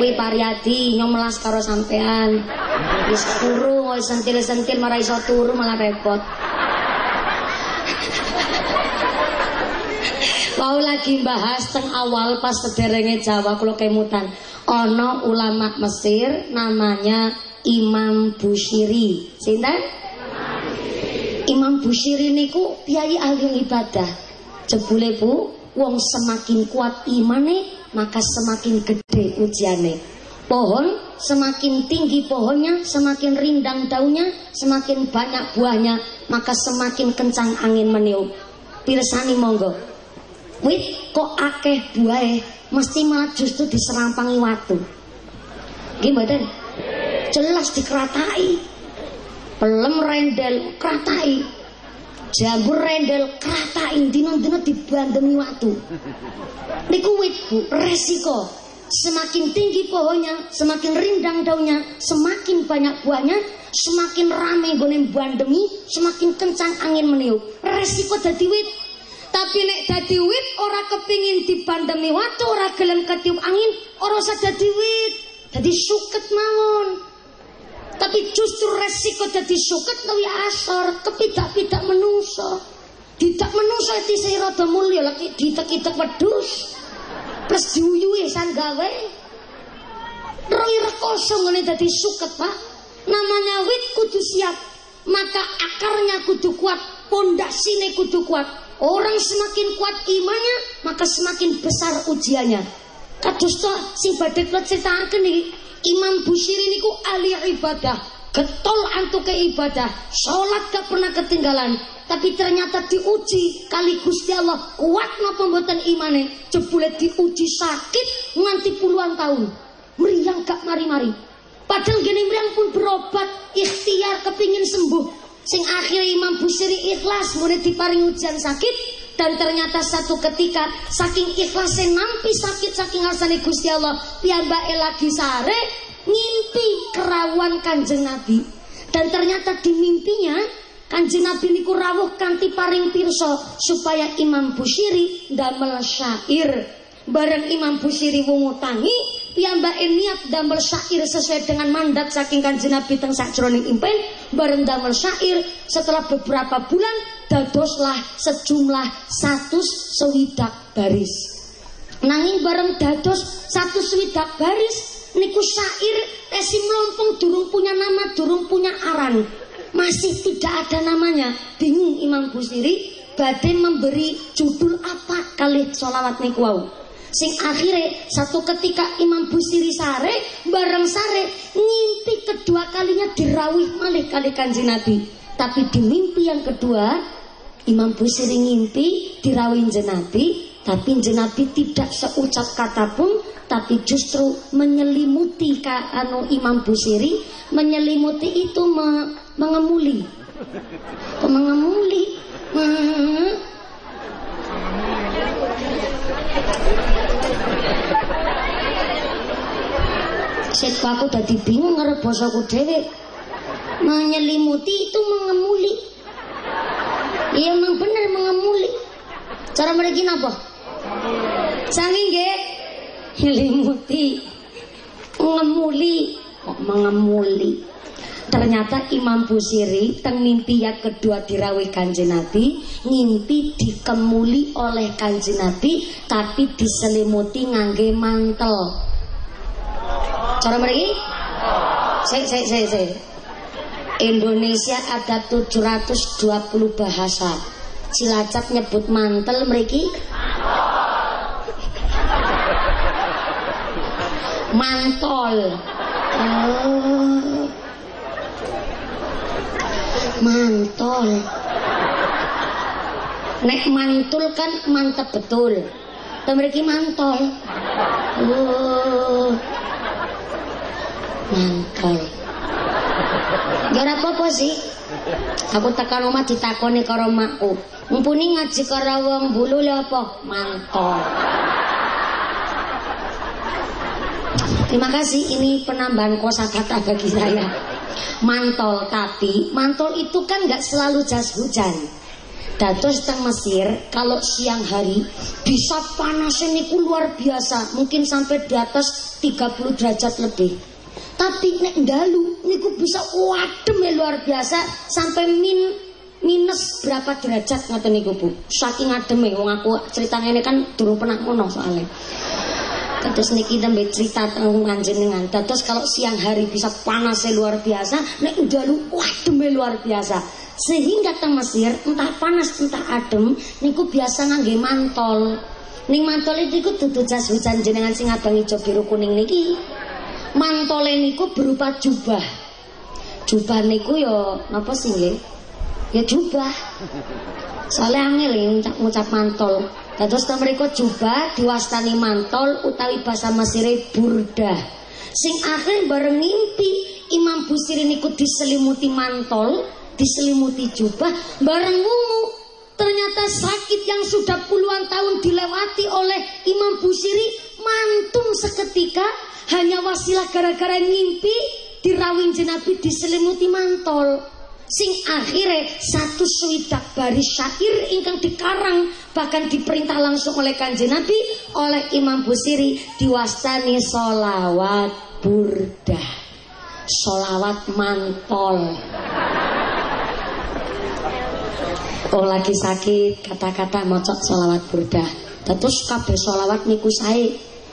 Kuwi Pariadi nyomelas karo sampean. Wis turu sentil-sentil marai iso turu malah repot Mau lagi bahas teng awal pas sederenge Jawa kula kemutan. Ana ulama Mesir namanya Imam Bushiri. Sinten? Imam Bushiri niku piyayi ahli ibadah. Jebule Bu, wong semakin kuat imane, maka semakin gede ujiane. Pohon semakin tinggi pohonnya, semakin rindang daunnya, semakin banyak buahnya, maka semakin kencang angin meniup. Pirsani monggo. Wit kok akeh buahe? Mesti malah justru diserampangi watu. Gimana jelas dikeratai. Pelem rendel keratai jamur rendel keratai dino-dino dibandemi watu. Niku wit bu. Resiko semakin tinggi pohonnya semakin rindang daunnya semakin banyak buahnya semakin ramai gonem bandemi semakin kencang angin meniup resiko jadi wit tapi nek dadi wit ora kepingin dipandemi watu, ora gelem ketiup angin, ora usah dadi wit. Dadi suket mawon. Tapi justru resiko dadi suket luwih asor, kepidak-pidak menungso. Tidak menungso iki sing rada mulya lagi ditek-itek wedhus. Plus diuyuhi san gawe. Roy rekoso ngene dadi suket, Pak. Namanya wit kudu siap, maka akarnya kudu kuat, pondasine kudu kuat. Orang semakin kuat imannya, maka semakin besar ujiannya. Kados to sing badhe kula critakaken iki, Imam Busyiri niku ahli ibadah, getol antuke ibadah, salat gak pernah ketinggalan, tapi ternyata diuji kali Gusti Allah kuat napa mboten imane, jebule diuji sakit nganti puluhan tahun. Meriang gak mari-mari. Padahal gini meriang pun berobat, ikhtiar kepingin sembuh, Sing akhir Imam Busiri ikhlas mulai diparing ujian sakit dan ternyata satu ketika saking ikhlasnya nampi sakit saking asane Gusti Allah piyambake lagi sare ngimpi kerawan Kanjeng Nabi. Dan ternyata di mimpinya Kanjeng Nabi niku rawuh kanthi paring pirsa supaya Imam Busyiri damel syair. Bareng Imam Busyiri wungu tangi, piyambake niat damel syair sesuai dengan mandat saking Kanjeng Nabi teng sakjroning impen, bareng damel syair setelah beberapa bulan dadoslah sejumlah satu sewidak baris. Nanging bareng dados satu sewidak baris niku syair esim lompong durung punya nama, durung punya aran masih tidak ada namanya. Bingung Imam Busiri badai memberi judul apa kali solawat niku wau. Sing akhirnya satu ketika Imam Busiri sare bareng sare ngimpi kedua kalinya dirawih malih kali kanji Nabi. Tapi di mimpi yang kedua Imam Busiri ngimpi dirawih jenabi tapi jenabi tidak seucap kata pun tapi justru menyelimuti ka anu Imam Busiri menyelimuti itu me, mengemuli mengemuli hmm. Setku aku udah bingung ngarep bosoku dhewe. Menyelimuti itu mengemuli. Iya memang benar mengemuli. Cara mereka apa? Saking nggih nyelimuti mengemuli kok mengemuli Ternyata Imam Busiri teng mimpi yang kedua dirawih kanjeng Nabi, ngimpi dikemuli oleh kanjeng Nabi tapi diselimuti ngangge mantel. Cara mereka? Saya, saya, saya, saya. Indonesia ada 720 bahasa. Cilacap nyebut mantel mereka mantol. Oh. Mantol nek mantul kan mantep betul. Temeriki mantol oh. mantol Gak apa-apa sih. Aku tekan omah ditakoni karo makku. Mumpuni ngaji karo wong bulu lho apa? Mantol Terima kasih ini penambahan kosakata bagi saya. Mantol tapi mantol itu kan nggak selalu jas hujan. Datos teng Mesir kalau siang hari bisa panasnya niku luar biasa. Mungkin sampai di atas 30 derajat lebih. Tapi nek dalu niku bisa wadem ya luar biasa. Sampai min minus berapa derajat ngoten niku Bu? Saking ademe wong aku ceritanya ini kan durung pernah ngono soalnya Terus niki nembe cerita tentang panjenengan. Terus kalau siang hari bisa panasnya luar biasa, nek lu wah demi luar biasa. Sehingga teng Mesir entah panas entah adem niku biasa ngangge mantol. Ning mantol itu dudu jas hujan jenengan sing abang ijo biru kuning niki. Mantole niku berupa jubah. Jubah niku yo napa sih? Ya jubah. Soalnya angel ngucap, ngucap mantol. Terus mereka jubah diwastani mantol utawi bahasa Mesir burda. Sing akhir bareng ngimpi Imam Busiri niku diselimuti mantol, diselimuti jubah, bareng ngumu ternyata sakit yang sudah puluhan tahun dilewati oleh Imam Busiri mantung seketika. Hanya wasilah gara-gara ngimpi dirawin jenabi diselimuti mantol sing akhirnya satu swidak baris syair ingkang dikarang bahkan diperintah langsung oleh kanjeng Nabi oleh Imam Busiri diwastani solawat burda solawat mantol. Oh lagi sakit kata-kata mocok solawat burda terus kabeh solawat niku saya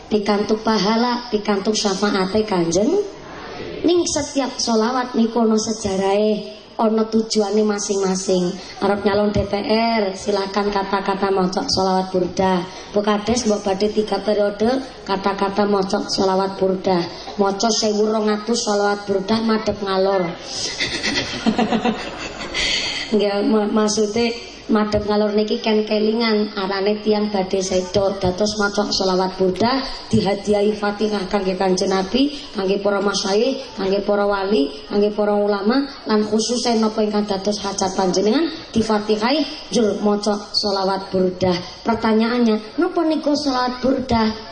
pikantuk pahala pikantuk syafaat kanjeng. Ning setiap solawat niku no sejarah ono tujuannya masing-masing. Arab nyalon DPR silakan kata-kata mocok solawat burda. Bukades mbok badhe tiga periode kata-kata mocok solawat burda. Mocok sewu rongatus solawat burda madep ngalor. *laughs* Nggak maksudnya madhep ngalor niki ken kelingan arane tiang badhe sedo dados maca selawat Buddha dihadiahi Fatihah kangge Kanjeng Nabi kangge para masyayikh kangge para wali kangge para ulama lan khusus napa ingkang dados hajat panjenengan difatihahi jul maca selawat Buddha. Pertanyaannya napa niku selawat Buddha?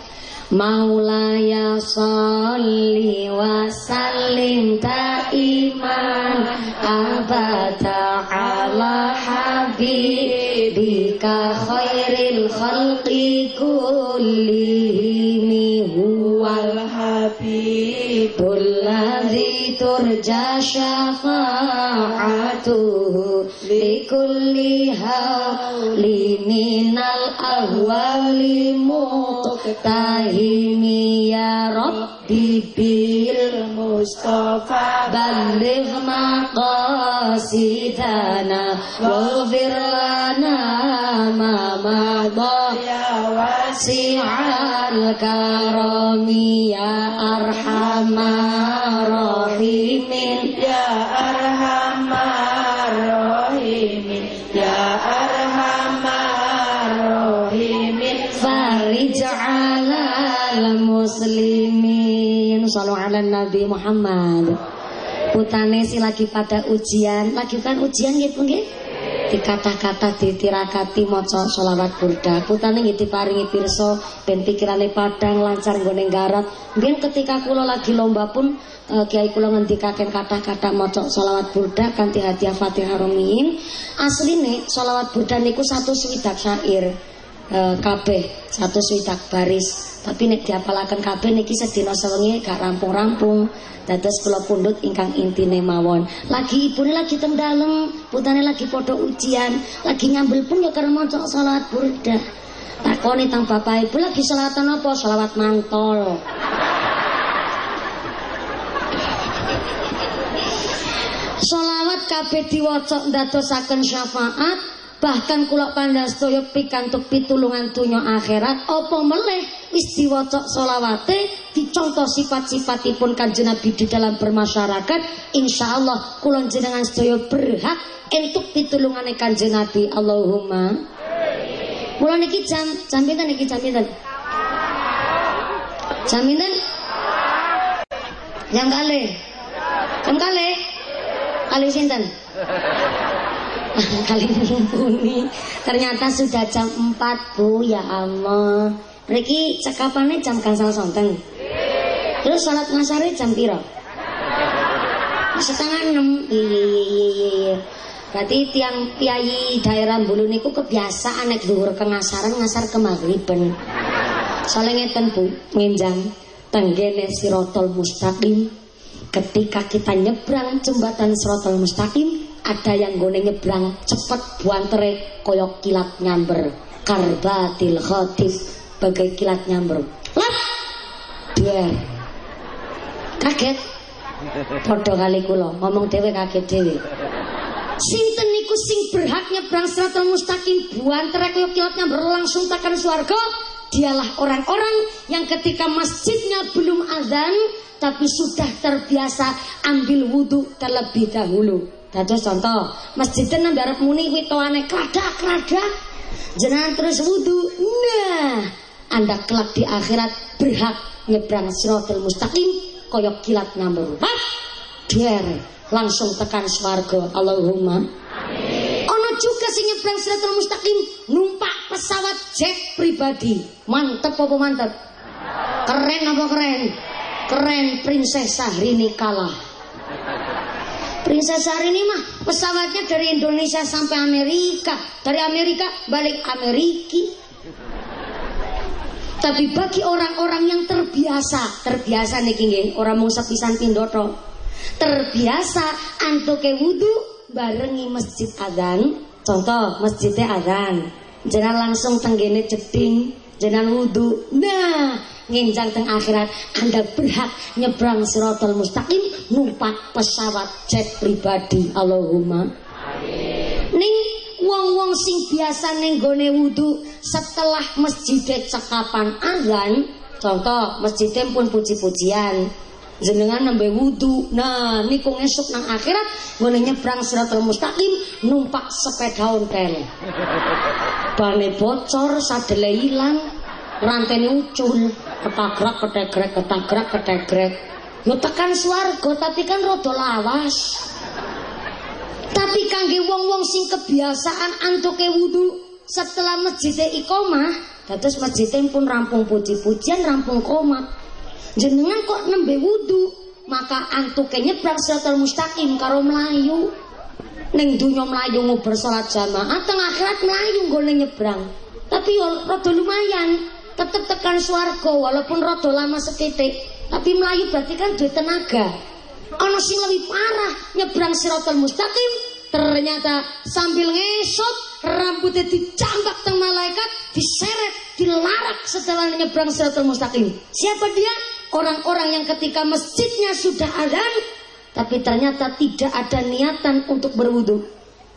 Maulaya salli wa sallim daiman abada ala habibika khairil khalqi kullihim huwal habibul ladzi turja syafa'atuhu likulli hawli minal ahwali muqtahimi ya rabbi bil mustafa balligh maqasidana waghfir lana ma ya wasi'al karami ya arhamar rahimin Ya Sallu ala Nabi Muhammad. Putane si lagi pada ujian Lagi kan ujian gitu nggih? Di kata-kata ditirakati maca selawat burda. Putane nggih diparingi pirsa ben pikirane padang lancar nggone garap mungkin ketika kula lagi lomba pun eh, kiai kula ngendikaken kata-kata maca selawat burda kanthi hadiah Fatihah Romiin asline selawat burda niku satu swidak syair kabeh satu swidak baris. Tapi nek diapalaken kabeh niki sedina sewengi gak rampung-rampung. Dados kula pundhut ingkang intine mawon. Lagi ibune lagi teng dalem putane lagi padha ujian. Lagi nyambel pun ya karo maca salat burda. Takoni tang bapak ibu lagi selawatan apa? Selawat mantol. Solawat kabeh diwaca ndadosaken syafaat bahkan kula pandastaya pikantuk pitulungan donya akhirat apa meleh wis diwaca solawate dicontoh sifat-sifatipun kanjeng Nabi di dalam bermasyarakat insyaallah kula jenengan sedaya berhak entuk pitulungane kanjeng Nabi. Allahumma. Kula niki jam jam niki jam pinten? Jam pinten? Jam kalih. Jam kalih. Kali sinten? Kali mumpuni. Ternyata sudah jam 4, Bu. Ya Allah. Mriki cekapane jam gangsal sonten. Terus salat ngasare jam piro? Setengah enam. Iya, iya, iya, iya. Berarti tiang piyayi daerah Bulu niku kebiasaan nek dhuwur kengasaran ngasar ke maghriben. Soalnya ngeten Bu, ngenjang tenggene sirotol mustaqim ketika kita nyebrang jembatan Siratal Mustaqim ada yang gone nyebrang cepet buantere koyok kilat nyamber. Karbatil khotif bagai kilat nyamber. Lap dua kaget. Podo kali kula. Ngomong dewe kaget dewe Sinten niku sing berhak nyebrang Siratal Mustaqim? Buantere koyok kilat nyamber langsung takkan swarga. Dialah orang-orang yang ketika masjidnya belum azan tapi sudah terbiasa ambil wudhu terlebih dahulu. Dados contoh, masjidnya nang arep muni witoane kladak-kladak. Jenengan terus wudhu. Nah, Anda kelak di akhirat berhak nyebrang Siratal Mustaqim koyok kilat ngambur. Hap! Der, langsung tekan swarga. Allahumma. Ono juga sing nyebrang Siratal Mustaqim numpak pesawat jet pribadi. Mantep apa mantep? Keren apa keren? Keren Princess Syahrini kalah. Princess Syahrini mah pesawatnya dari Indonesia sampai Amerika, dari Amerika balik Ameriki. Tapi bagi orang-orang yang terbiasa, terbiasa nih nggih, orang mau sepisan pindoto. Terbiasa antuke wudu barengi masjid adzan. Contoh masjidnya adzan. Jangan langsung tenggene jeding, jangan wudu. Nah, nginjang teng akhirat Anda berhak nyebrang sirotol mustaqim numpak pesawat jet pribadi. Allahumma. Ning wong-wong sing biasa ning gone wudu setelah masjid cekapan azan contoh masjidnya pun puji-pujian jenengan nembe wudu. Nah niku ngesuk nang akhirat gone nyebrang siratal mustaqim numpak sepeda ontel bane bocor sadele ilang rantene ucul ketagrak ketegrek ketagrak ketegrek. Yo tekan swarga tapi kan rada lawas. Tapi kangge wong-wong sing kebiasaan antuke wudu setelah masjid iqomah Dados masjid pun rampung puji-pujian, rampung komat. Jenengan kok nembe wudu, maka antuke nyebrang siratal mustaqim karo melayu. Ning dunya melayu nguber salat jamaah, teng akhirat melayu nggone nyebrang. Tapi yo rada lumayan, tetep tekan swarga walaupun rada lama sekitik. Tapi melayu berarti kan duwe tenaga. Ana sing lebih parah nyebrang siratal mustaqim ternyata sambil ngesot rambutnya dicambak teng malaikat diseret dilarak setelah nyebrang siratal mustaqim siapa dia orang-orang yang ketika masjidnya sudah adan tapi ternyata tidak ada niatan untuk berwudu.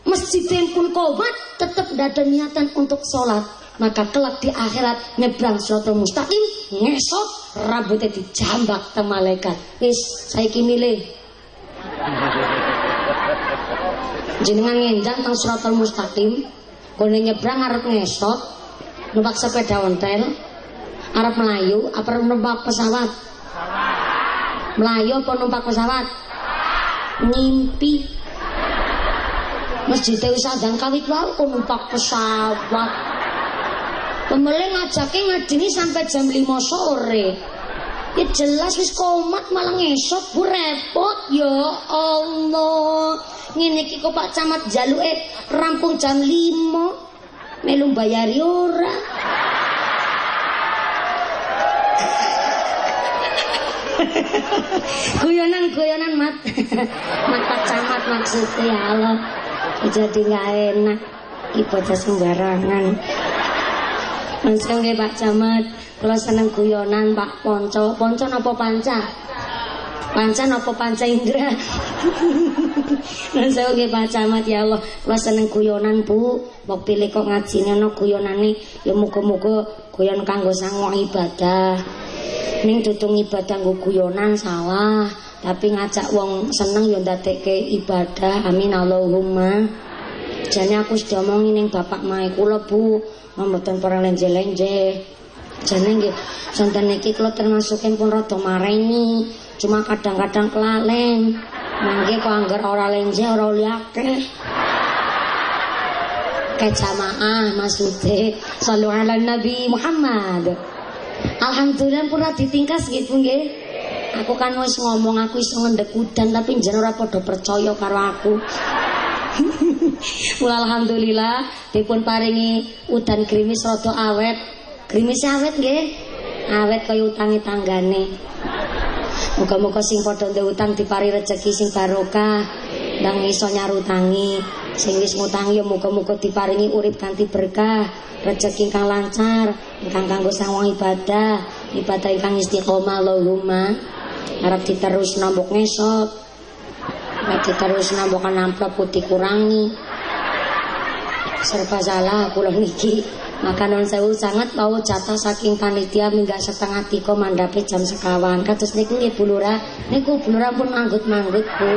Masjidnya pun komat tetap tidak ada niatan untuk sholat. Maka kelak di akhirat nyebrang siratal mustaqim ngesot rambutnya dijambak teng malaikat. Wis saya milih. Jenengan ngenjang teng suratul mustaqim gone nyebrang arep ngesot numpak sepeda ontel arep melayu apa numpak pesawat melayu apa numpak pesawat ngimpi masjid wis adang kawit wae kok numpak pesawat pembeli ngajaknya ngadini sampai jam 5 sore Ya jelas wis komat malah ngesot bu repot ya Allah. Ngene iki kok Pak Camat jaluke rampung jam 5. Melu bayari ora. Guyonan-guyonan mat. mat Pak Camat maksudnya ya Allah. Jadi nggak enak. Ibadah sembarangan. Langsung Pak Camat. Kalau seneng guyonan Pak Ponco, Ponco apa panca? Panca apa panca Indra? Nggih Pak Camat ya Allah, kalau seneng guyonan Bu, mau pilih kok ngajine ana guyonane ya muga-muga guyon kanggo sango ibadah. Ning tutung ibadah nggo guyonan salah, tapi ngajak wong seneng ya ndadekke ibadah. Amin Allahumma. Jane aku sudah omongin ning bapak mae kula Bu, mboten para lenje-lenje. Jane nggih sonten niki kula termasukin pun rada mareni, cuma kadang-kadang kelalen. Mangke kok anggar ora lenje ora liake. Ke jamaah maksude sallu ala Nabi Muhammad. Alhamdulillah pun ditingkas gitu nggih. Aku kan wis ngomong aku iso ngendek udan tapi njen ora padha percaya karo aku. *laughs* Alhamdulillah dipun paringi udan grimis rada awet Grimis awet nggih. Awet kaya utangi tanggane. Muga-muga sing padha ndek utang dipari rezeki sing barokah. Ndang iso nyarutangi. Sing wis ngutangi ya muga-muga diparingi urip kanthi berkah, rezeki kang lancar, ingkang kanggo sang wong ibadah, ibadah ingkang istiqomah Allahumma. Arep diterus nambok ngesot. Arep diterus nambokan amplop putih kurangi. Serba salah kula niki. Maka non sewu sangat mau jatah saking panitia minggat setengah tiga mandape jam sekawan. Kados niku nggih Bu niku Bu pun manggut-manggut Bu.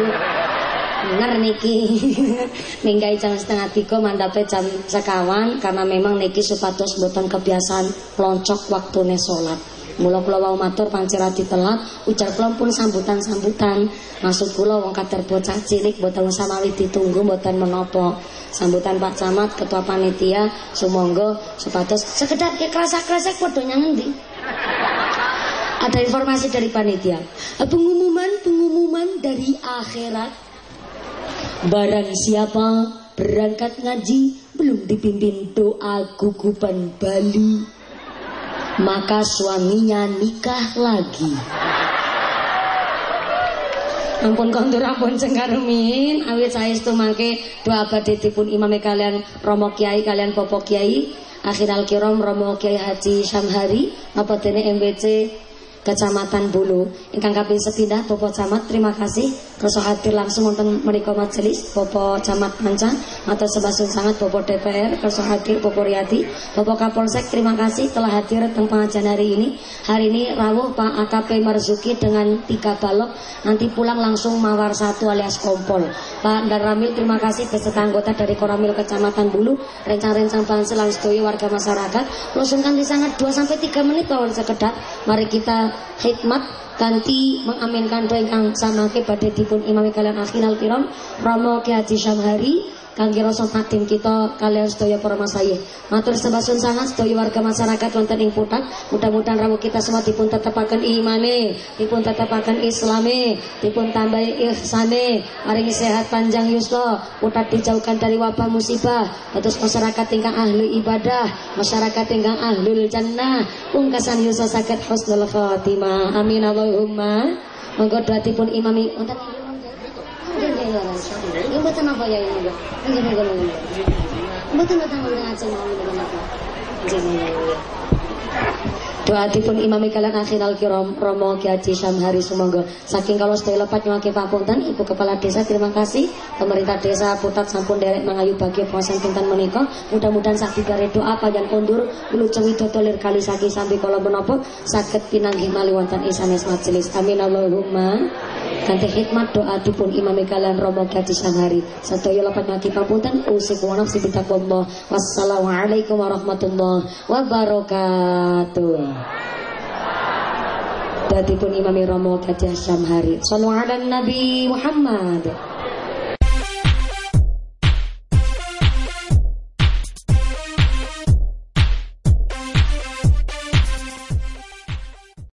Bener niki *laughs* minggai jam setengah tiga mandape jam sekawan karena memang niki supados boten kebiasaan loncok waktu sholat. Mula kula wau matur pancirati telat, ujar kula pun sambutan-sambutan. Maksud kula wong kader bocah cilik boten samawi ditunggu boten menapa. Sambutan Pak Camat, Ketua Panitia, sumangga supados sekedar ke kerasa-kerasa padha nyangendi. Ada informasi dari panitia. Pengumuman-pengumuman dari akhirat. Barang siapa berangkat ngaji belum dipimpin doa gugupan Bali. Maka suaminya nikah lagi. Ampun kondur ampun cengkarumin awit saya itu mangke doa pun imam kalian Romo Kiai kalian Popo Kiai. Akhir al kiram Romo Kiai Haji Syamhari. Apa MBC Kecamatan Bulu. Ingkang kaping sepindah Popo Camat, terima kasih kersa hadir langsung wonten mriku majelis Popo Camat Manca atau sebasun sangat Popo DPR kersa hadir Popo Riyadi, Popo Kapolsek terima kasih telah hadir teng pengajian hari ini. Hari ini rawuh Pak AKP Marzuki dengan tiga balok nanti pulang langsung mawar satu alias kompol. Pak dan Ramil terima kasih beserta anggota dari Koramil Kecamatan Bulu, rencang-rencang pansel warga masyarakat. Losungkan di sangat 2 sampai 3 menit kawan sekedap. Mari kita hikmat kanti mengaminkan doa ingkang samangke badhe dipun imami kalian akhirul kiram Romo Ki Haji Syamhari kangge rasa takdim kita kalian sedaya para masayih. Matur sebasun sangat sedaya warga masyarakat wonten ing Putat. Mudah-mudahan rawuh kita semua dipun tetepaken imane, dipun tetepaken islame, dipun tambahi ihsane, maringi sehat panjang yuswa, Putat dijauhkan dari wabah musibah. Terus masyarakat tingkang ahli ibadah, masyarakat tingkang ahlul jannah, pungkasan yuswa sakit husnul khatimah. Amin Allahumma. Monggo doatipun imami wonten ini mboten apa ya ini Mbak. Nggih nggih nggih. Mboten mboten mboten ajeng mawon mboten apa. Nggih Doatipun imami kalian al kiram Romo Ki Haji Syamhari Sumangga Saking kalau sedaya lepat nyuwaki papunten Ibu Kepala Desa terima kasih. Pemerintah Desa Putat sampun derek mengayu bagi puasan pinten menika. Mudah-mudahan sakti kare doa panjang kondur Ulu cewi dodolir kali saki sampai kalau menopo Sakit pinanggih mali wonten isanes majelis Amin Allahumma. Kanti hikmat doa dipun imami kalian Romo Ki Haji Syamhari. Sedaya lepat nyuwaki papunten Usik wa nafsi bitaqwallah Wassalamualaikum warahmatullahi wabarakatuh Dadipun Imam Romo Gajah Syamhari. Sallallahu ala Nabi Muhammad